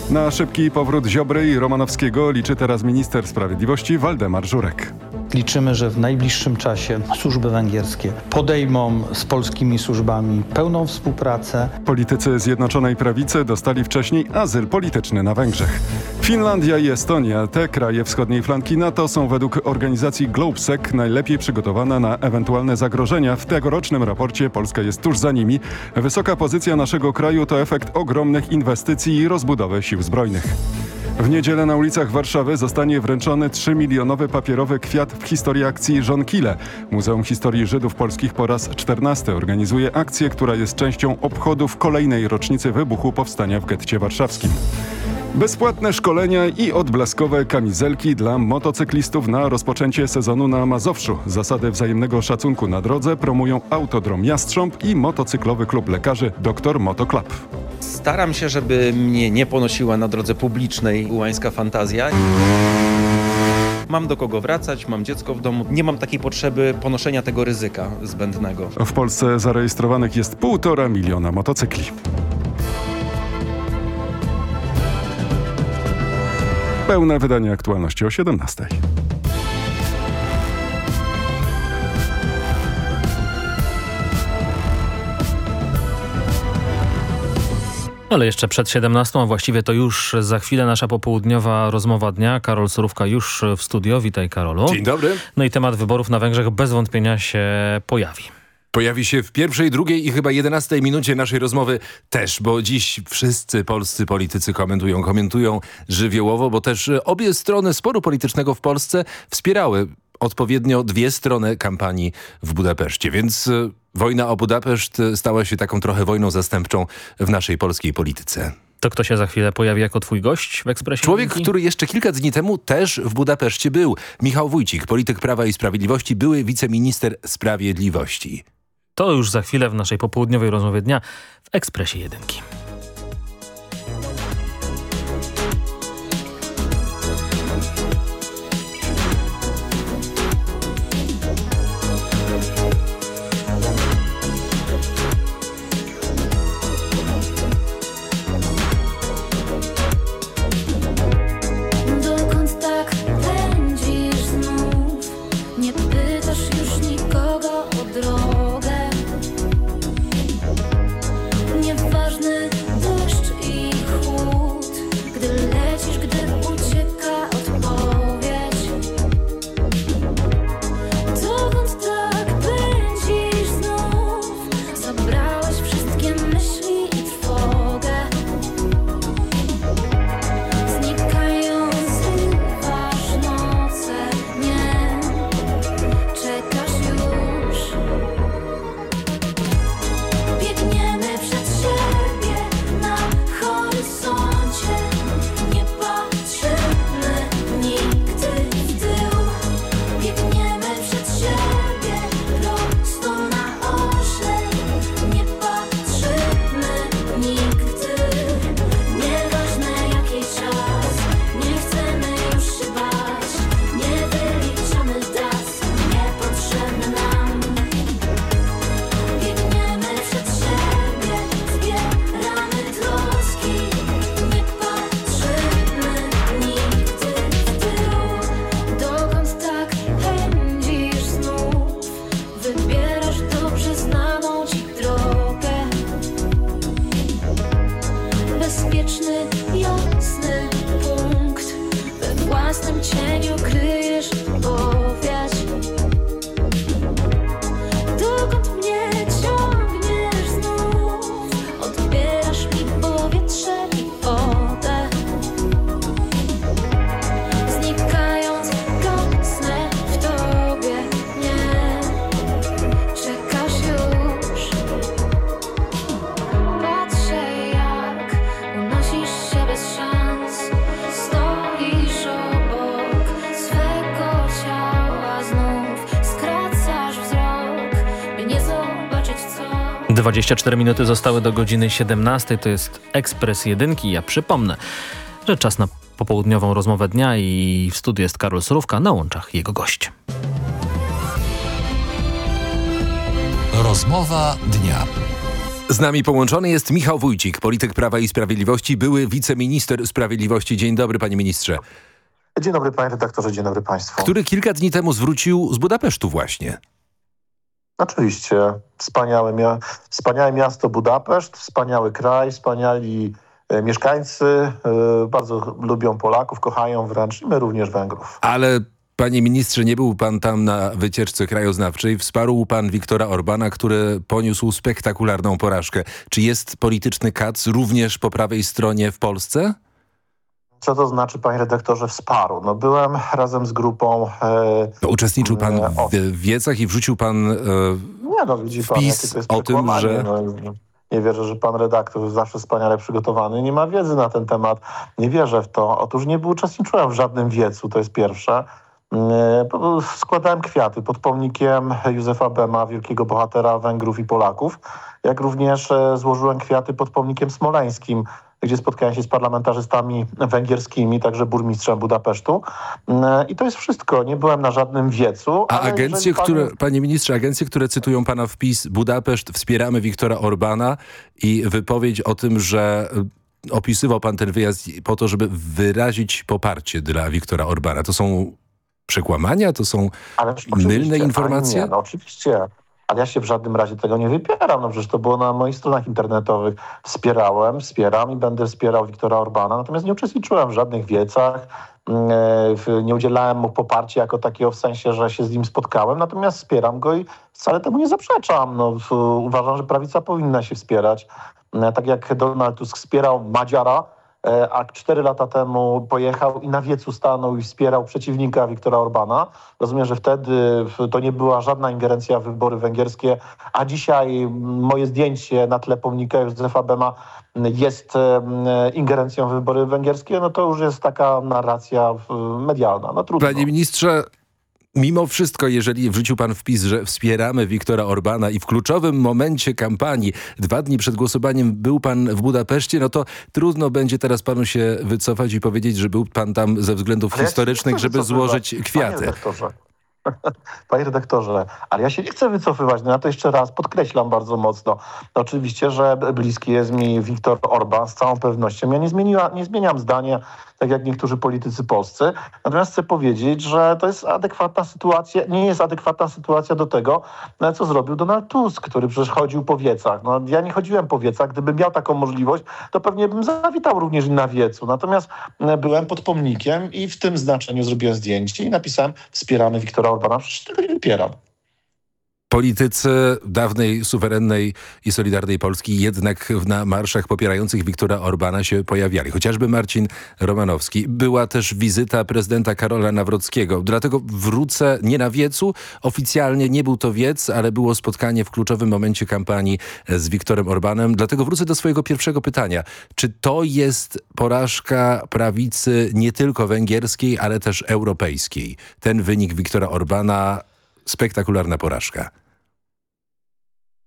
Speaker 2: Na szybki powrót Ziobry i Romanowskiego liczy teraz minister sprawiedliwości Waldemar Żurek.
Speaker 4: Liczymy, że w najbliższym czasie służby węgierskie podejmą z polskimi służbami pełną współpracę.
Speaker 2: Politycy Zjednoczonej Prawicy dostali wcześniej azyl polityczny na Węgrzech. Finlandia i Estonia, te kraje wschodniej flanki NATO są według organizacji Globsec najlepiej przygotowane na ewentualne zagrożenia. W tegorocznym raporcie Polska jest tuż za nimi. Wysoka pozycja naszego kraju to efekt ogromnych inwestycji i rozbudowy sił zbrojnych. W niedzielę na ulicach Warszawy zostanie wręczony 3-milionowy papierowy kwiat w historii akcji Żonkile. Muzeum Historii Żydów Polskich po raz 14 organizuje akcję, która jest częścią obchodów kolejnej rocznicy wybuchu powstania w getcie warszawskim. Bezpłatne szkolenia i odblaskowe kamizelki dla motocyklistów na rozpoczęcie sezonu na Mazowszu. Zasady wzajemnego szacunku na drodze promują Autodrom Jastrząb i motocyklowy klub lekarzy Dr Moto Club.
Speaker 25: Staram się, żeby mnie nie ponosiła na drodze publicznej ułańska fantazja. Mam do kogo wracać, mam dziecko w domu. Nie mam takiej potrzeby ponoszenia tego ryzyka zbędnego.
Speaker 2: W Polsce zarejestrowanych jest półtora miliona motocykli. Pełne wydanie aktualności o 17.
Speaker 15: Ale jeszcze przed 17, a właściwie to już za chwilę nasza popołudniowa rozmowa dnia. Karol Surówka już w studio. Witaj Karolu.
Speaker 26: Dzień dobry.
Speaker 15: No i temat wyborów na Węgrzech bez wątpienia się pojawi.
Speaker 26: Pojawi się w pierwszej, drugiej i chyba jedenastej minucie naszej rozmowy też, bo dziś wszyscy polscy politycy komentują, komentują żywiołowo, bo też obie strony sporu politycznego w Polsce wspierały odpowiednio dwie strony kampanii w Budapeszcie, więc wojna o Budapeszt stała się taką trochę wojną zastępczą w naszej polskiej polityce.
Speaker 15: To kto się za chwilę pojawi jako twój gość w Ekspresie?
Speaker 26: Człowiek, który jeszcze kilka dni temu też w Budapeszcie był. Michał Wójcik, polityk Prawa i Sprawiedliwości, były wiceminister sprawiedliwości.
Speaker 15: To już za chwilę w naszej popołudniowej rozmowie dnia w Ekspresie Jedynki. 24 minuty zostały do godziny 17. To jest Ekspres Jedynki. Ja przypomnę, że czas na popołudniową rozmowę dnia i w studiu jest Karol Surówka, na łączach jego gość.
Speaker 7: Rozmowa dnia.
Speaker 26: Z nami połączony jest Michał Wójcik, polityk Prawa i Sprawiedliwości, były wiceminister sprawiedliwości. Dzień dobry, panie ministrze.
Speaker 27: Dzień dobry, panie redaktorze, dzień dobry państwu.
Speaker 26: Który kilka dni temu zwrócił z Budapesztu właśnie.
Speaker 27: Oczywiście. Wspaniałe, mia wspaniałe miasto Budapeszt, wspaniały kraj, wspaniali e, mieszkańcy. E, bardzo lubią Polaków, kochają wręcz i my również Węgrów.
Speaker 26: Ale Panie ministrze, nie był pan tam na wycieczce krajoznawczej. Wsparł pan Viktora Orbana, który poniósł spektakularną porażkę. Czy jest polityczny kac również po prawej stronie w Polsce?
Speaker 27: Co to znaczy, panie redaktorze, wsparł? No byłem razem z grupą... E,
Speaker 26: uczestniczył pan w wiecach i wrzucił pan e,
Speaker 27: nie no, widzi
Speaker 26: wpis
Speaker 27: to jest
Speaker 26: o tym, że...
Speaker 27: No, nie wierzę, że pan redaktor jest zawsze wspaniale przygotowany. Nie ma wiedzy na ten temat. Nie wierzę w to. Otóż nie był, uczestniczyłem w żadnym wiecu, to jest pierwsze. E, po- Składałem kwiaty pod pomnikiem Józefa Bema, wielkiego bohatera Węgrów i Polaków, jak również e, złożyłem kwiaty pod pomnikiem smoleńskim, gdzie spotkałem się z parlamentarzystami węgierskimi, także burmistrzem Budapesztu. E, I to jest wszystko. Nie byłem na żadnym wiecu.
Speaker 26: A agencje,
Speaker 27: pan-
Speaker 26: które, panie ministrze, agencje, które cytują pana wpis Budapeszt, wspieramy Viktora Orbana i wypowiedź o tym, że y, opisywał pan ten wyjazd po to, żeby wyrazić poparcie dla Viktora Orbana. To są przekłamania? To są mylne informacje?
Speaker 27: Nie, no oczywiście. Ale ja się w żadnym razie tego nie wypieram. No przecież to było na moich stronach internetowych. Wspierałem, wspieram i będę wspierał Viktora Orbana. Natomiast nie uczestniczyłem w żadnych wiecach. mm, e, Nie udzielałem mu poparcia jako takiego w sensie, że się z nim spotkałem. Natomiast wspieram go i wcale temu nie zaprzeczam. No, uważam, że prawica powinna się wspierać. E, Tak jak Donald Tusk wspierał Madziara, a cztery lata temu pojechał i na wiecu stanął i wspierał przeciwnika Viktora Orbana. Rozumiem, że wtedy to nie była żadna ingerencja w wybory węgierskie, a dzisiaj moje zdjęcie na tle pomnika Józefa Bema jest em, ingerencją w wybory węgierskie, no to już jest taka narracja medialna. No trudno.
Speaker 26: Panie ministrze, mimo wszystko, jeżeli wrzucił pan wpis, że wspieramy Viktora Orbana i w kluczowym momencie kampanii, dwa dni przed głosowaniem był pan w Budapeszcie, no to trudno będzie teraz panu się wycofać i powiedzieć, że był pan tam ze względów
Speaker 27: Ale
Speaker 26: historycznych, żeby złożyć
Speaker 27: Panie
Speaker 26: kwiaty.
Speaker 27: redaktorze. Panie redaktorze, ale ja się nie chcę wycofywać. No ja to jeszcze raz podkreślam bardzo mocno. Oczywiście, że bliski jest mi Viktor Orban z całą pewnością. Ja nie, zmieniła, nie zmieniam zdania, tak jak niektórzy politycy polscy. Natomiast chcę powiedzieć, że to jest adekwatna sytuacja, nie jest adekwatna sytuacja do tego, no, co zrobił Donald Tusk, który przecież chodził po wiecach. No, ja nie chodziłem po wiecach. Gdybym miał taką możliwość, to pewnie bym zawitał również na wiecu. Natomiast e, byłem pod pomnikiem i w tym znaczeniu zrobiłem zdjęcie i napisałem wspieramy Viktora Orbana. Przecież tego nie wypieram.
Speaker 26: Politycy dawnej, suwerennej i solidarnej Polski jednak na marszach popierających Viktora Orbana się pojawiali. Chociażby Marcin Romanowski. Była też wizyta prezydenta Karola Nawrockiego. Dlatego wrócę nie na wiecu. Oficjalnie nie był to wiec, ale było spotkanie w kluczowym momencie kampanii z Viktorem Orbanem. Dlatego wrócę do swojego pierwszego pytania. Czy to jest porażka prawicy nie tylko węgierskiej, ale też europejskiej? Ten wynik Viktora Orbana spektakularna porażka.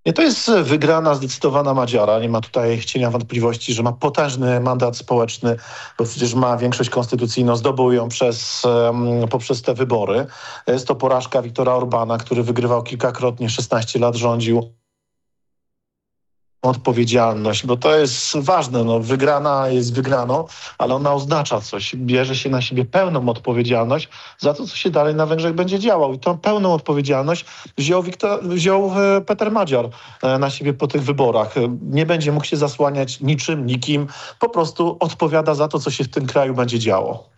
Speaker 27: Nie, to jest wygrana zdecydowana Madziara. Nie ma tutaj cienia wątpliwości, że ma potężny mandat społeczny, bo przecież ma większość konstytucyjną, zdobył ją przez, poprzez te wybory. Jest to porażka Viktora Orbana, który wygrywał kilkakrotnie, 16 lat rządził. Odpowiedzialność, bo to jest ważne. No, wygrana jest wygraną, ale ona oznacza coś. Bierze się na siebie pełną odpowiedzialność za to, co się dalej na Węgrzech będzie działał. I tą pełną odpowiedzialność wziął, Wiktor, wziął e, Peter Madziar e, na siebie po tych wyborach. E, Nie będzie mógł się zasłaniać niczym, nikim. Po prostu odpowiada za to, co się w tym kraju będzie działo.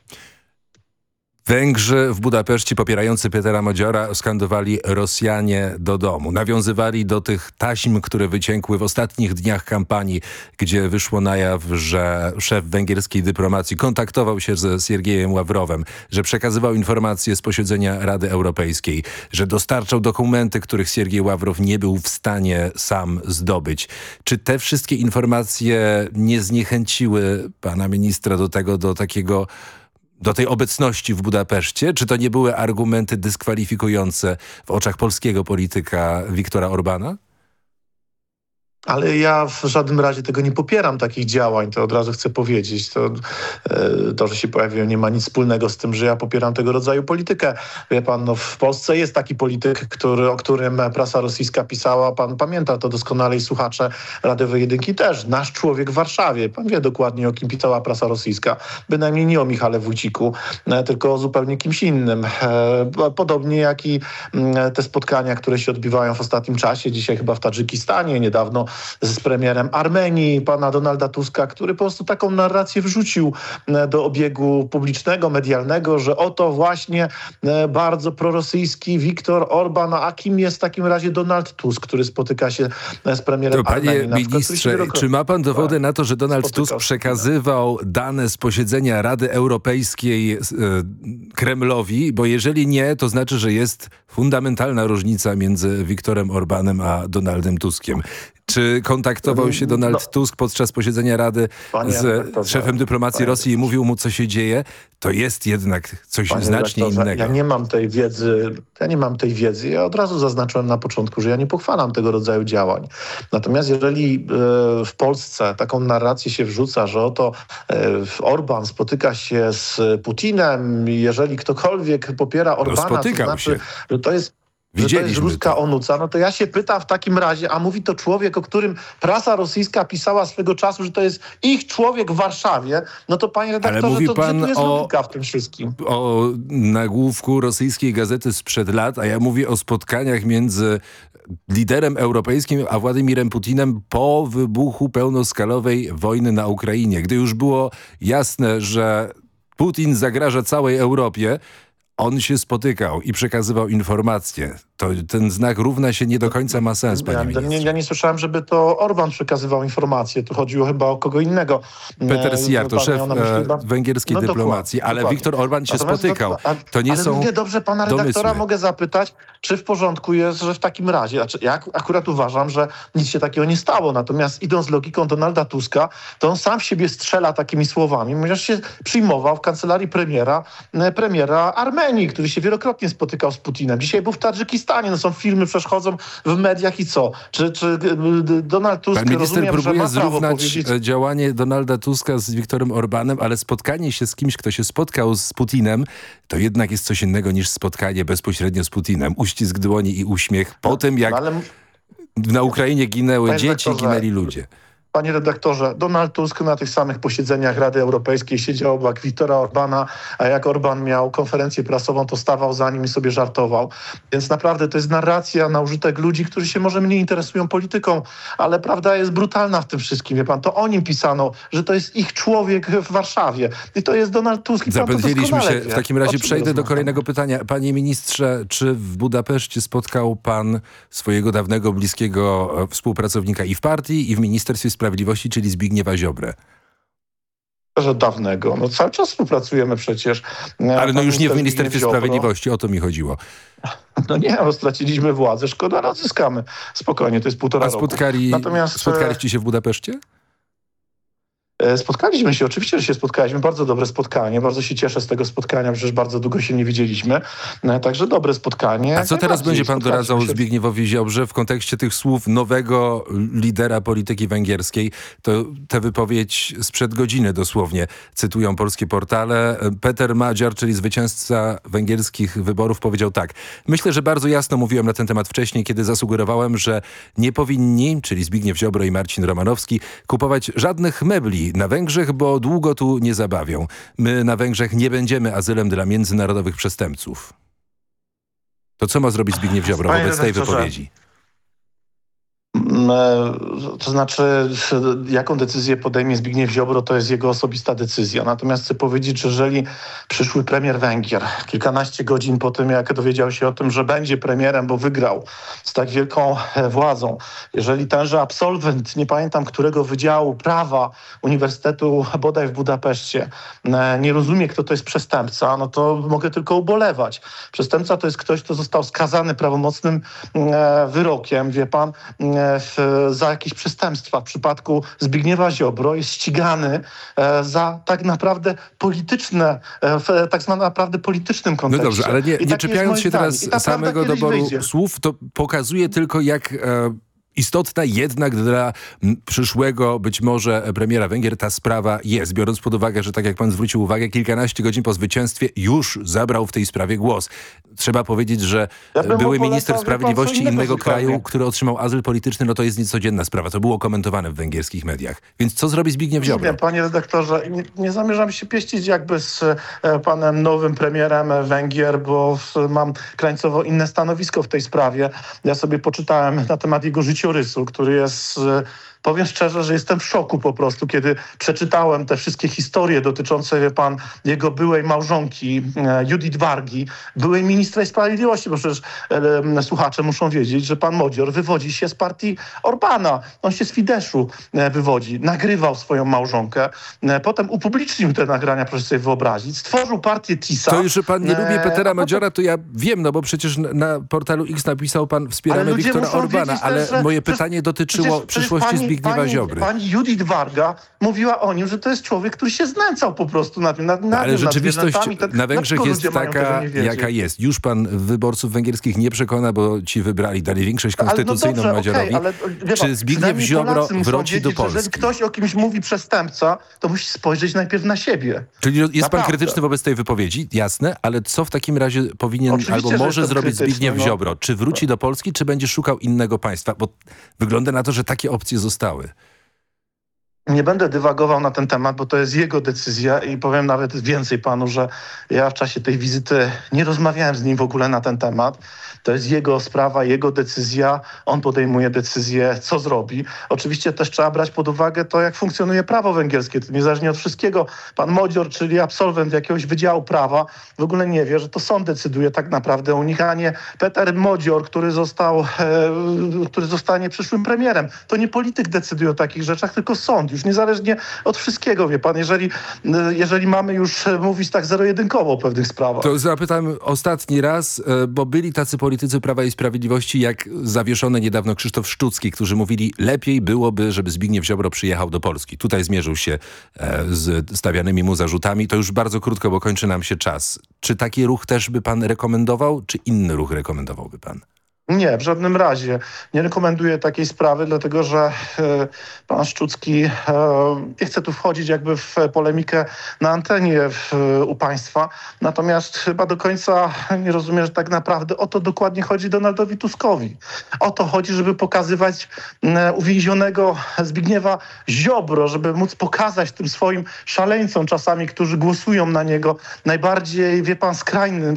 Speaker 26: Węgrzy w Budapeszcie popierający Petera Madziora skandowali Rosjanie do domu. Nawiązywali do tych taśm, które wyciekły w ostatnich dniach kampanii, gdzie wyszło na jaw, że szef węgierskiej dyplomacji kontaktował się ze Siergiejem Ławrowem, że przekazywał informacje z posiedzenia Rady Europejskiej, że dostarczał dokumenty, których Siergiej Ławrow nie był w stanie sam zdobyć. Czy te wszystkie informacje nie zniechęciły pana ministra do tego, do takiego do tej obecności w Budapeszcie? Czy to nie były argumenty dyskwalifikujące w oczach polskiego polityka Viktora Orbana?
Speaker 27: Ale ja w żadnym razie tego nie popieram, takich działań, to od razu chcę powiedzieć. To, e, to, że się pojawiło, nie ma nic wspólnego z tym, że ja popieram tego rodzaju politykę. Wie pan, no w Polsce jest taki polityk, który, o którym prasa rosyjska pisała, pan pamięta to doskonale i słuchacze Radowej Jedynki też. Nasz człowiek w Warszawie. Pan wie dokładnie, o kim pisała prasa rosyjska. Bynajmniej nie o Michale Wójciku, e, tylko o zupełnie kimś innym. E, Podobnie jak i mm, te spotkania, które się odbywają w ostatnim czasie, dzisiaj chyba w Tadżykistanie, niedawno z premierem Armenii, pana Donalda Tuska, który po prostu taką narrację wrzucił e, do obiegu publicznego, medialnego, że oto właśnie e, bardzo prorosyjski Viktor Orban, a kim jest w takim razie Donald Tusk, który spotyka się e, z premierem
Speaker 26: To panie
Speaker 27: Armenii. się
Speaker 26: ministrze, czy ma pan dowody
Speaker 27: Tak.
Speaker 26: na to, że Donald
Speaker 27: Spotykał
Speaker 26: Tusk przekazywał dane z posiedzenia Rady Europejskiej Kremlowi? Bo jeżeli nie, to znaczy, że jest fundamentalna różnica między Viktorem Orbanem a Donaldem Tuskiem. Czy kontaktował się Donald Tusk podczas posiedzenia Rady
Speaker 27: No. Panie
Speaker 26: z
Speaker 27: redaktorze,
Speaker 26: szefem dyplomacji
Speaker 27: panie
Speaker 26: Rosji i mówił mu, co się dzieje? To jest jednak coś
Speaker 27: Panie
Speaker 26: znacznie innego.
Speaker 27: Ja nie mam tej wiedzy, ja nie mam tej wiedzy. Ja od razu zaznaczyłem na początku, że ja nie pochwalam tego rodzaju działań. Natomiast jeżeli e, w Polsce taką narrację się wrzuca, że oto e, Orban spotyka się z Putinem, jeżeli ktokolwiek popiera Orbana, to
Speaker 26: spotykał
Speaker 27: znaczy,
Speaker 26: się.
Speaker 27: to że to jest
Speaker 26: Widzieliśmy
Speaker 27: ruska onuca, no to ja się pytam w takim razie, a mówi to człowiek, o którym prasa rosyjska pisała swego czasu, że to jest ich człowiek w Warszawie, no to panie redaktorze,
Speaker 26: mówi
Speaker 27: to
Speaker 26: pan
Speaker 27: tu jest
Speaker 26: o-
Speaker 27: w tym wszystkim?
Speaker 26: o nagłówku rosyjskiej gazety sprzed lat, a ja mówię o spotkaniach między liderem europejskim a Władimirem Putinem po wybuchu pełnoskalowej wojny na Ukrainie. Gdy już było jasne, że Putin zagraża całej Europie, on się spotykał i przekazywał informacje. To ten znak równa się nie do końca ma sens, panie
Speaker 27: Ja,
Speaker 26: ministrze.
Speaker 27: nie, ja nie słyszałem, żeby to Orban przekazywał informacje. Tu chodziło chyba o kogo innego.
Speaker 26: Peter
Speaker 27: E,
Speaker 26: Siar to szef
Speaker 27: myśli
Speaker 26: e,
Speaker 27: chyba-
Speaker 26: węgierskiej
Speaker 27: No dokładnie,
Speaker 26: dyplomacji, ale
Speaker 27: dokładnie.
Speaker 26: Viktor Orban się
Speaker 27: Natomiast
Speaker 26: spotykał.
Speaker 27: a-
Speaker 26: To nie
Speaker 27: ale
Speaker 26: są
Speaker 27: równie dobrze pana redaktora
Speaker 26: domysły.
Speaker 27: mogę zapytać, czy w porządku jest, że w takim razie, znaczy ja ak- akurat uważam, że nic się takiego nie stało, natomiast idąc logiką Donalda Tuska, to on sam w siebie strzela takimi słowami, ponieważ się przyjmował w kancelarii premiera, e, premiera Armenii, który się wielokrotnie spotykał z Putinem. Dzisiaj był w Tadżykistanie, no są filmy, przecież chodzą w mediach i co? Czy, czy e, Donald Tusk,
Speaker 26: Pan minister
Speaker 27: rozumiem,
Speaker 26: próbuje zrównać e, działanie Donalda Tuska z Wiktorem Orbanem, ale spotkanie się z kimś, kto się spotkał z Putinem, to jednak jest coś innego niż spotkanie bezpośrednio z Putinem. Uścisk dłoni i uśmiech po tym, jak
Speaker 27: No, ale
Speaker 26: na Ukrainie ginęły
Speaker 27: Panie
Speaker 26: dzieci, ginęli ludzie.
Speaker 27: Panie redaktorze, Donald Tusk na tych samych posiedzeniach Rady Europejskiej siedział obok Wiktora Orbana, a jak Orban miał konferencję prasową, to stawał za nim i sobie żartował. Więc naprawdę to jest narracja na użytek ludzi, którzy się może mniej interesują polityką, ale prawda jest brutalna w tym wszystkim. Wie pan, to o nim pisano, że to jest ich człowiek w Warszawie. I to jest Donald Tusk. I doskonale
Speaker 26: się. W takim razie przejdę do
Speaker 27: rozmawiamy?
Speaker 26: kolejnego pytania. Panie ministrze, czy w Budapeszcie spotkał pan swojego dawnego, bliskiego e, współpracownika i w partii, i w Ministerstwie Sprawiedliwości, czyli Zbigniewa Ziobrę?
Speaker 27: Że dawnego. No cały czas współpracujemy przecież.
Speaker 26: Ale no już nie w
Speaker 27: minister
Speaker 26: Ministerstwie
Speaker 27: Ziobro-
Speaker 26: Sprawiedliwości, o to mi chodziło.
Speaker 27: No nie, no straciliśmy władzę, szkoda, ale odzyskamy. Spokojnie, to jest półtora
Speaker 26: A
Speaker 27: roku.
Speaker 26: spotkali,
Speaker 27: Natomiast, e,
Speaker 26: spotkaliście się w Budapeszcie?
Speaker 27: E, Spotkaliśmy się, oczywiście, że się spotkaliśmy. Bardzo dobre spotkanie. Bardzo się cieszę z tego spotkania, przecież bardzo długo się nie widzieliśmy. E, Także dobre spotkanie.
Speaker 26: A co teraz
Speaker 27: Najbardziej
Speaker 26: będzie pan doradzał
Speaker 27: się.
Speaker 26: Zbigniewowi Ziobrze w kontekście tych słów nowego lidera polityki węgierskiej? To tę wypowiedź sprzed godziny dosłownie cytują polskie portale. Peter Madziar, czyli zwycięzca węgierskich wyborów powiedział tak. Myślę, że bardzo jasno mówiłem na ten temat wcześniej, kiedy zasugerowałem, że nie powinni, czyli Zbigniew Ziobro i Marcin Romanowski, kupować żadnych mebli na Węgrzech, bo długo tu nie zabawią. My na Węgrzech nie będziemy azylem dla międzynarodowych przestępców. To co ma zrobić Zbigniew Ziobro
Speaker 27: Panie
Speaker 26: wobec tej wypowiedzi?
Speaker 27: Mm, e, To znaczy, jaką decyzję podejmie Zbigniew Ziobro, to jest jego osobista decyzja. Natomiast chcę powiedzieć, że jeżeli przyszły premier Węgier kilkanaście godzin po tym, jak dowiedział się o tym, że będzie premierem, bo wygrał z tak wielką e, władzą, jeżeli tenże absolwent, nie pamiętam którego wydziału prawa Uniwersytetu bodaj w Budapeszcie, e, nie rozumie, kto to jest przestępca, no to mogę tylko ubolewać. Przestępca to jest ktoś, kto został skazany prawomocnym e, wyrokiem, wie pan, e, w, za jakieś przestępstwa. W przypadku Zbigniewa Ziobro jest ścigany e, za tak naprawdę polityczne, e, w e, tak naprawdę politycznym
Speaker 26: No
Speaker 27: kontekście.
Speaker 26: dobrze, ale nie, nie
Speaker 27: jest
Speaker 26: czepiając się teraz
Speaker 27: I ta prawda
Speaker 26: samego doboru
Speaker 27: wyjdzie.
Speaker 26: słów, to pokazuje tylko jak... E, istotna jednak dla przyszłego być może premiera Węgier ta sprawa jest, biorąc pod uwagę, że tak jak pan zwrócił uwagę, kilkanaście godzin po zwycięstwie już zabrał w tej sprawie głos. Trzeba powiedzieć, że
Speaker 28: Ja
Speaker 26: były minister sprawiedliwości
Speaker 28: innego
Speaker 26: kraju, który otrzymał azyl polityczny, no to jest niecodzienna sprawa. To było komentowane w węgierskich mediach. Więc co zrobi Zbigniew
Speaker 27: Nie
Speaker 26: Ziobro?
Speaker 27: wiem, panie redaktorze, nie, nie zamierzam się pieścić jakby z e, panem nowym premierem Węgier, bo mam krańcowo inne stanowisko w tej sprawie. Ja sobie poczytałem na temat jego życiorysu, który jest... Powiem szczerze, że jestem w szoku po prostu, kiedy przeczytałem te wszystkie historie dotyczące, wie pan, jego byłej małżonki e, Judith Wargi, byłej ministra sprawiedliwości, bo przecież e, słuchacze muszą wiedzieć, że pan Modzior wywodzi się z partii Orbana. On się z Fideszu e, wywodzi. Nagrywał swoją małżonkę. Potem upublicznił te nagrania, proszę sobie wyobrazić. Stworzył partię TISA.
Speaker 26: To już, że pan nie lubi Petera Madziora, to ja wiem, no bo przecież na- portalu X napisał pan, wspieramy Wiktora Orbana, ale
Speaker 27: też,
Speaker 26: moje
Speaker 27: przecież-
Speaker 26: pytanie dotyczyło
Speaker 27: przecież- przecież
Speaker 26: przyszłości
Speaker 27: pani-
Speaker 26: Zbigniewa
Speaker 27: pani,
Speaker 26: Ziobry.
Speaker 27: Pani Judith Warga mówiła o nim, że to jest człowiek, który się znęcał po prostu nad, nad, nad,
Speaker 26: No, ale rzeczywistość.
Speaker 27: Tak-
Speaker 26: na Węgrzech
Speaker 27: dlaczego
Speaker 26: jest taka, jaka jest. Już pan wyborców węgierskich nie przekona, bo ci wybrali, dali większość
Speaker 27: Ale no
Speaker 26: konstytucyjną
Speaker 27: dobrze, ale, wie pan,
Speaker 26: Czy Zbigniew Ziobro wróci do
Speaker 27: wiedzieć, Jeżeli
Speaker 26: Polski?
Speaker 27: ktoś o kimś mówi przestępca, to musi spojrzeć najpierw na siebie.
Speaker 26: Czyli jest pan
Speaker 27: Naprawdę.
Speaker 26: krytyczny wobec tej wypowiedzi, jasne, ale co w takim razie powinien
Speaker 27: Oczywiście,
Speaker 26: albo
Speaker 27: że
Speaker 26: może zrobić
Speaker 27: krytyczny,
Speaker 26: Zbigniew
Speaker 27: no.
Speaker 26: Ziobro? Czy wróci do Polski, czy będzie szukał innego państwa? Bo wygląda na to, że takie opcje zostały stały.
Speaker 27: Nie będę dywagował na ten temat, bo to jest jego decyzja i powiem nawet więcej panu, że ja w czasie tej wizyty nie rozmawiałem z nim w ogóle na ten temat. To jest jego sprawa, jego decyzja. On podejmuje decyzję, co zrobi. Oczywiście też trzeba brać pod uwagę to, jak funkcjonuje prawo węgierskie. To niezależnie od wszystkiego. Pan Modzior, czyli absolwent jakiegoś wydziału prawa, w ogóle nie wie, że to sąd decyduje tak naprawdę u nich, a nie Peter Modzior, który został, e, który zostanie przyszłym premierem. To nie polityk decyduje o takich rzeczach, tylko sąd. Już niezależnie od wszystkiego, wie pan. Jeżeli, e, jeżeli mamy już e, mówić tak zero-jedynkowo o pewnych sprawach.
Speaker 26: To zapytam ostatni raz, e, bo byli tacy politycy Prawa i Sprawiedliwości, jak zawieszony niedawno Krzysztof Szczucki, którzy mówili, lepiej byłoby, żeby Zbigniew Ziobro przyjechał do Polski. Tutaj zmierzył się e, z stawianymi mu zarzutami. To już bardzo krótko, bo kończy nam się czas. Czy taki ruch też by pan rekomendował, czy inny ruch rekomendowałby pan?
Speaker 27: Nie, w żadnym razie. Nie rekomenduję takiej sprawy, dlatego że e, pan Szczucki, e, nie chcę tu wchodzić jakby w polemikę na antenie w, u państwa, natomiast chyba do końca nie rozumiem, że tak naprawdę o to dokładnie chodzi Donaldowi Tuskowi. O to chodzi, żeby pokazywać uwięzionego Zbigniewa Ziobro, żeby móc pokazać tym swoim szaleńcom czasami, którzy głosują na niego, najbardziej, wie pan, skrajnym,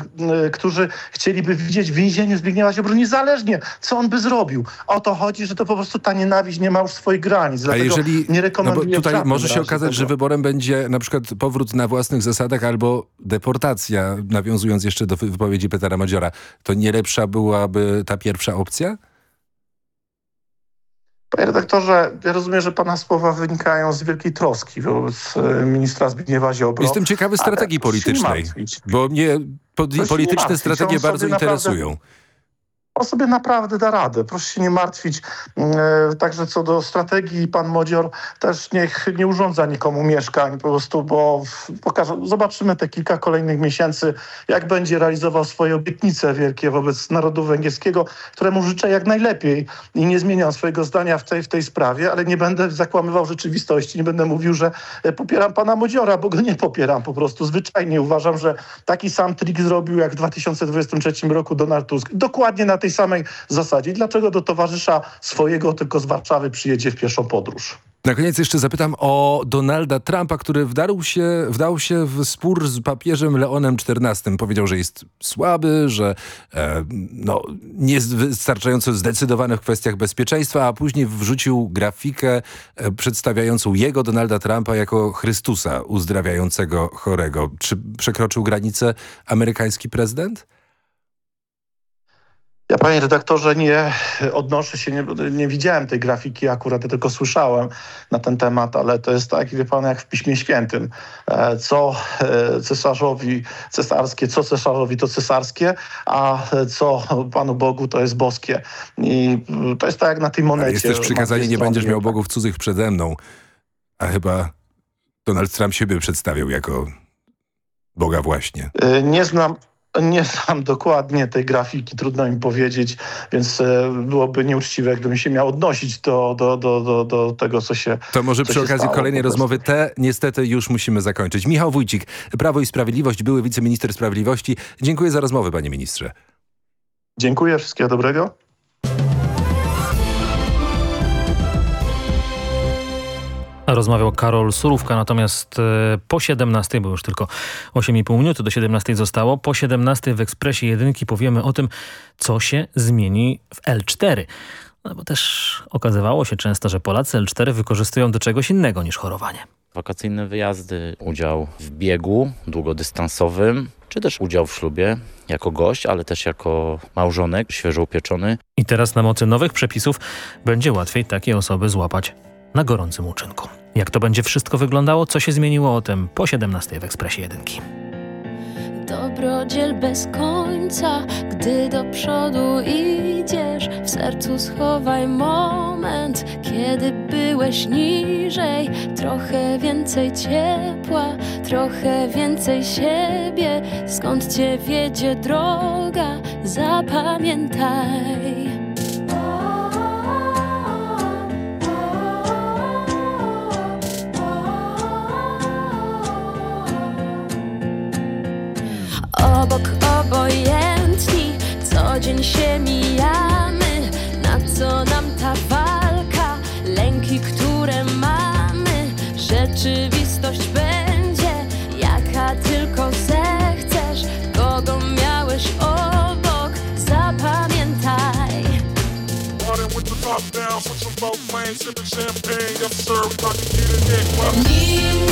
Speaker 27: którzy chcieliby widzieć w więzieniu Zbigniewa Ziobro, niezależnie co on by zrobił. O to chodzi, że to po prostu ta nienawiść nie ma już swoich granic.
Speaker 26: A
Speaker 27: Dlatego
Speaker 26: jeżeli,
Speaker 27: nie
Speaker 26: no
Speaker 27: rekomenduję w
Speaker 26: tutaj może się okazać,
Speaker 27: tego.
Speaker 26: że wyborem będzie na przykład powrót na własnych zasadach albo deportacja, nawiązując jeszcze do wy- wypowiedzi Petera Madziora. To nie lepsza byłaby ta pierwsza opcja?
Speaker 27: Panie redaktorze, ja rozumiem, że pana słowa wynikają z wielkiej troski wobec e, ministra Zbigniewa Ziobro.
Speaker 26: Jestem ciekawy strategii politycznej, bo mnie po- polityczne strategie bardzo
Speaker 27: naprawdę-
Speaker 26: interesują.
Speaker 27: On sobie naprawdę da radę. Proszę się nie martwić. E, Także co do strategii, pan Modzior też niech nie urządza nikomu mieszkań po prostu, bo pokaże, zobaczymy te kilka kolejnych miesięcy, jak będzie realizował swoje obietnice wielkie wobec narodu węgierskiego, któremu życzę jak najlepiej i nie zmieniam swojego zdania w tej, w tej sprawie, ale nie będę zakłamywał rzeczywistości, nie będę mówił, że e, popieram pana Modziora, bo go nie popieram po prostu. Zwyczajnie uważam, że taki sam trik zrobił jak w 2023 roku Donald Tusk. Dokładnie na tej samej zasadzie. Dlaczego do towarzysza swojego tylko z Warszawy przyjedzie w pierwszą podróż?
Speaker 26: Na koniec jeszcze zapytam o Donalda Trumpa, który wdarł się, wdał się w spór z papieżem Leonem XIV. Powiedział, że jest słaby, że e, no, nie jest wystarczająco zdecydowany w kwestiach bezpieczeństwa, a później wrzucił grafikę e, przedstawiającą jego, Donalda Trumpa, jako Chrystusa uzdrawiającego chorego. Czy przekroczył granicę amerykański prezydent?
Speaker 27: Ja, panie redaktorze, nie odnoszę się, nie, nie widziałem tej grafiki akurat, ja tylko słyszałem na ten temat, ale to jest tak, wie pan, jak w Piśmie Świętym. E, Co e, cesarzowi cesarskie, co cesarzowi to cesarskie, a co Panu Bogu to jest boskie. I mm, to jest tak jak na tej monecie.
Speaker 26: Ale jest też przykazanie, nie będziesz miał bogów cudzych przede mną. A chyba Donald Trump siebie przedstawiał jako Boga właśnie.
Speaker 27: E, Nie znam, Nie znam dokładnie tej grafiki, trudno mi powiedzieć, więc e, byłoby nieuczciwe, gdybym się miał odnosić do, do, do, do, do tego, co się
Speaker 26: To może przy okazji
Speaker 27: stało,
Speaker 26: kolejnej rozmowy te niestety już musimy zakończyć. Michał Wójcik, Prawo i Sprawiedliwość, były wiceminister sprawiedliwości. Dziękuję za rozmowę, panie ministrze.
Speaker 27: Dziękuję, wszystkiego dobrego.
Speaker 15: Rozmawiał Karol Surówka, natomiast e, po 17, bo już tylko 8,5 minut do 17 zostało, po 17 w Ekspresie Jedynki powiemy o tym, co się zmieni w L4. No bo też okazywało się często, że Polacy L4 wykorzystują do czegoś innego niż chorowanie.
Speaker 29: Wakacyjne wyjazdy, udział w biegu długodystansowym, czy też udział w ślubie jako gość, ale też jako małżonek, świeżo upieczony.
Speaker 15: I teraz na mocy nowych przepisów będzie łatwiej takie osoby złapać na gorącym uczynku. Jak to będzie wszystko wyglądało, co się zmieniło o tym po 17 w Ekspresie Jedynki.
Speaker 17: Dobrodziel bez końca, gdy do przodu idziesz, w sercu schowaj moment, kiedy byłeś niżej. Trochę więcej ciepła, trochę więcej siebie, skąd cię wiedzie droga, zapamiętaj. Obok obojętni, co dzień się mijamy. Na co nam ta walka, lęki, które mamy? Rzeczywistość będzie, jaka tylko zechcesz. Kogo miałeś obok, zapamiętaj. Nim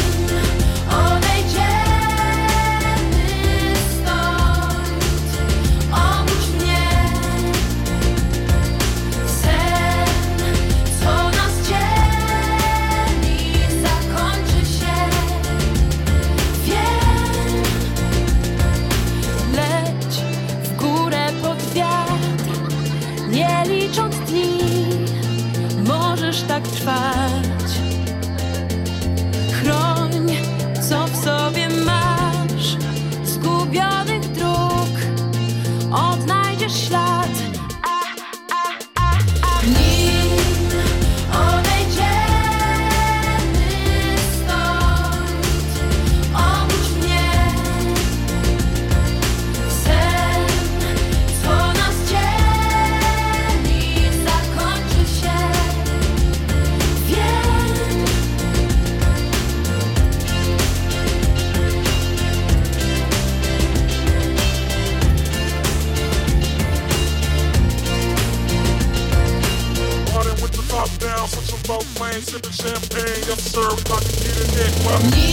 Speaker 17: champagne, I'm served, I can get a
Speaker 7: neck.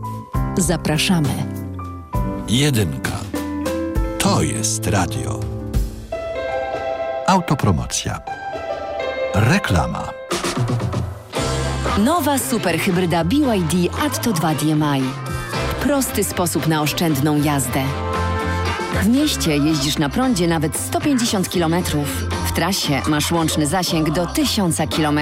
Speaker 30: Zapraszamy.
Speaker 7: Jedynka. To jest radio. Autopromocja. Reklama.
Speaker 31: Nowa superhybryda BYD Atto 2 DMI. Prosty sposób na oszczędną jazdę. W mieście jeździsz na prądzie nawet 150 km. W trasie masz łączny zasięg do 1000 km.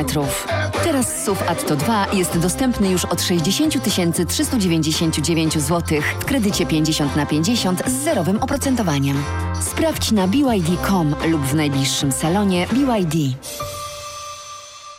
Speaker 31: Teraz SUV Atto 2 jest dostępny już od 60 399 zł w kredycie 50 na 50 z zerowym oprocentowaniem. Sprawdź na BYD.com lub w najbliższym salonie BYD.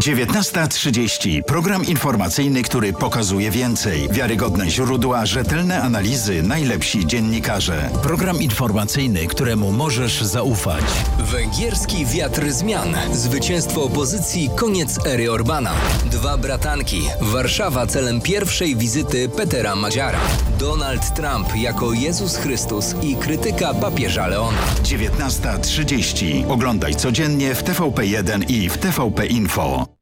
Speaker 32: 19.30. Program informacyjny, który pokazuje więcej. Wiarygodne źródła, rzetelne analizy, najlepsi dziennikarze. Program informacyjny, któremu możesz zaufać.
Speaker 33: Węgierski wiatr zmian. Zwycięstwo opozycji, koniec ery Orbana. Dwa bratanki. Warszawa celem pierwszej wizyty Petera Madziara. Donald Trump jako Jezus Chrystus i krytyka papieża Leona.
Speaker 32: 19.30. Oglądaj codziennie w TVP1 i w TVP Info.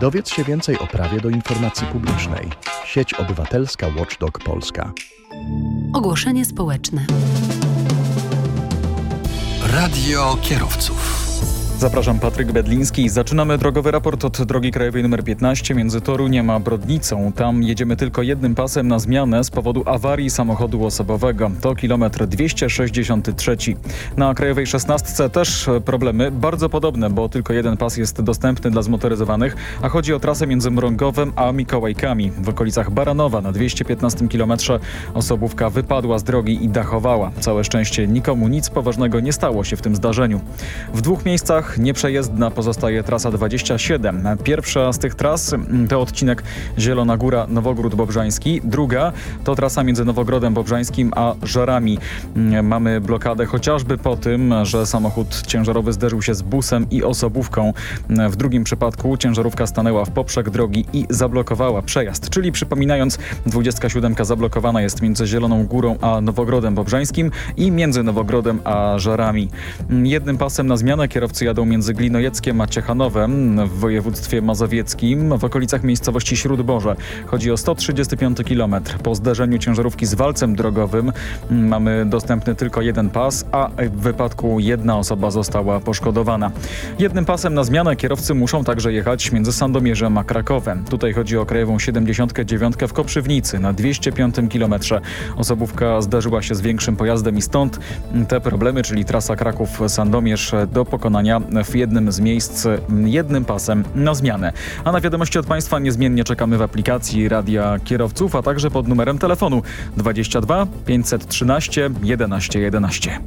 Speaker 34: Dowiedz się więcej o prawie do informacji publicznej. Sieć Obywatelska Watchdog Polska.
Speaker 31: Ogłoszenie społeczne.
Speaker 7: Radio kierowców.
Speaker 35: Zapraszam, Patryk Bedliński. Zaczynamy drogowy raport od drogi krajowej nr 15 między Toruniem a Brodnicą. Tam jedziemy tylko jednym pasem na zmianę z powodu awarii samochodu osobowego. To kilometr 263. Na krajowej 16 też problemy bardzo podobne, bo tylko jeden pas jest dostępny dla zmotoryzowanych, a chodzi o trasę między Mrągowem a Mikołajkami. W okolicach Baranowa na 215 km osobówka wypadła z drogi i dachowała. Całe szczęście nikomu nic poważnego nie stało się w tym zdarzeniu. W dwóch miejscach nieprzejezdna pozostaje trasa 27. Pierwsza z tych tras to odcinek Zielona Góra Nowogród Bobrzański. Druga to trasa między Nowogrodem Bobrzańskim a Żarami. Mamy blokadę chociażby po tym, że samochód ciężarowy zderzył się z busem i osobówką. W drugim przypadku ciężarówka stanęła w poprzek drogi i zablokowała przejazd. Czyli przypominając, 27 zablokowana jest między Zieloną Górą a Nowogrodem Bobrzańskim i między Nowogrodem a Żarami. Jednym pasem na zmianę kierowcy jadą między Glinojeckiem a Ciechanowem w województwie mazowieckim w okolicach miejscowości Śródborze. Chodzi o 135 km. Po zderzeniu ciężarówki z walcem drogowym mamy dostępny tylko jeden pas, a w wypadku jedna osoba została poszkodowana. Jednym pasem na zmianę kierowcy muszą także jechać między Sandomierzem a Krakowem. Tutaj chodzi o krajową 79 w Koprzywnicy na 205 km. Osobówka zdarzyła się z większym pojazdem i stąd te problemy, czyli trasa Kraków-Sandomierz do pokonania w jednym z miejsc jednym pasem na zmianę. A na wiadomości od Państwa niezmiennie czekamy w aplikacji Radia Kierowców, a także pod numerem telefonu 22 513 11 11.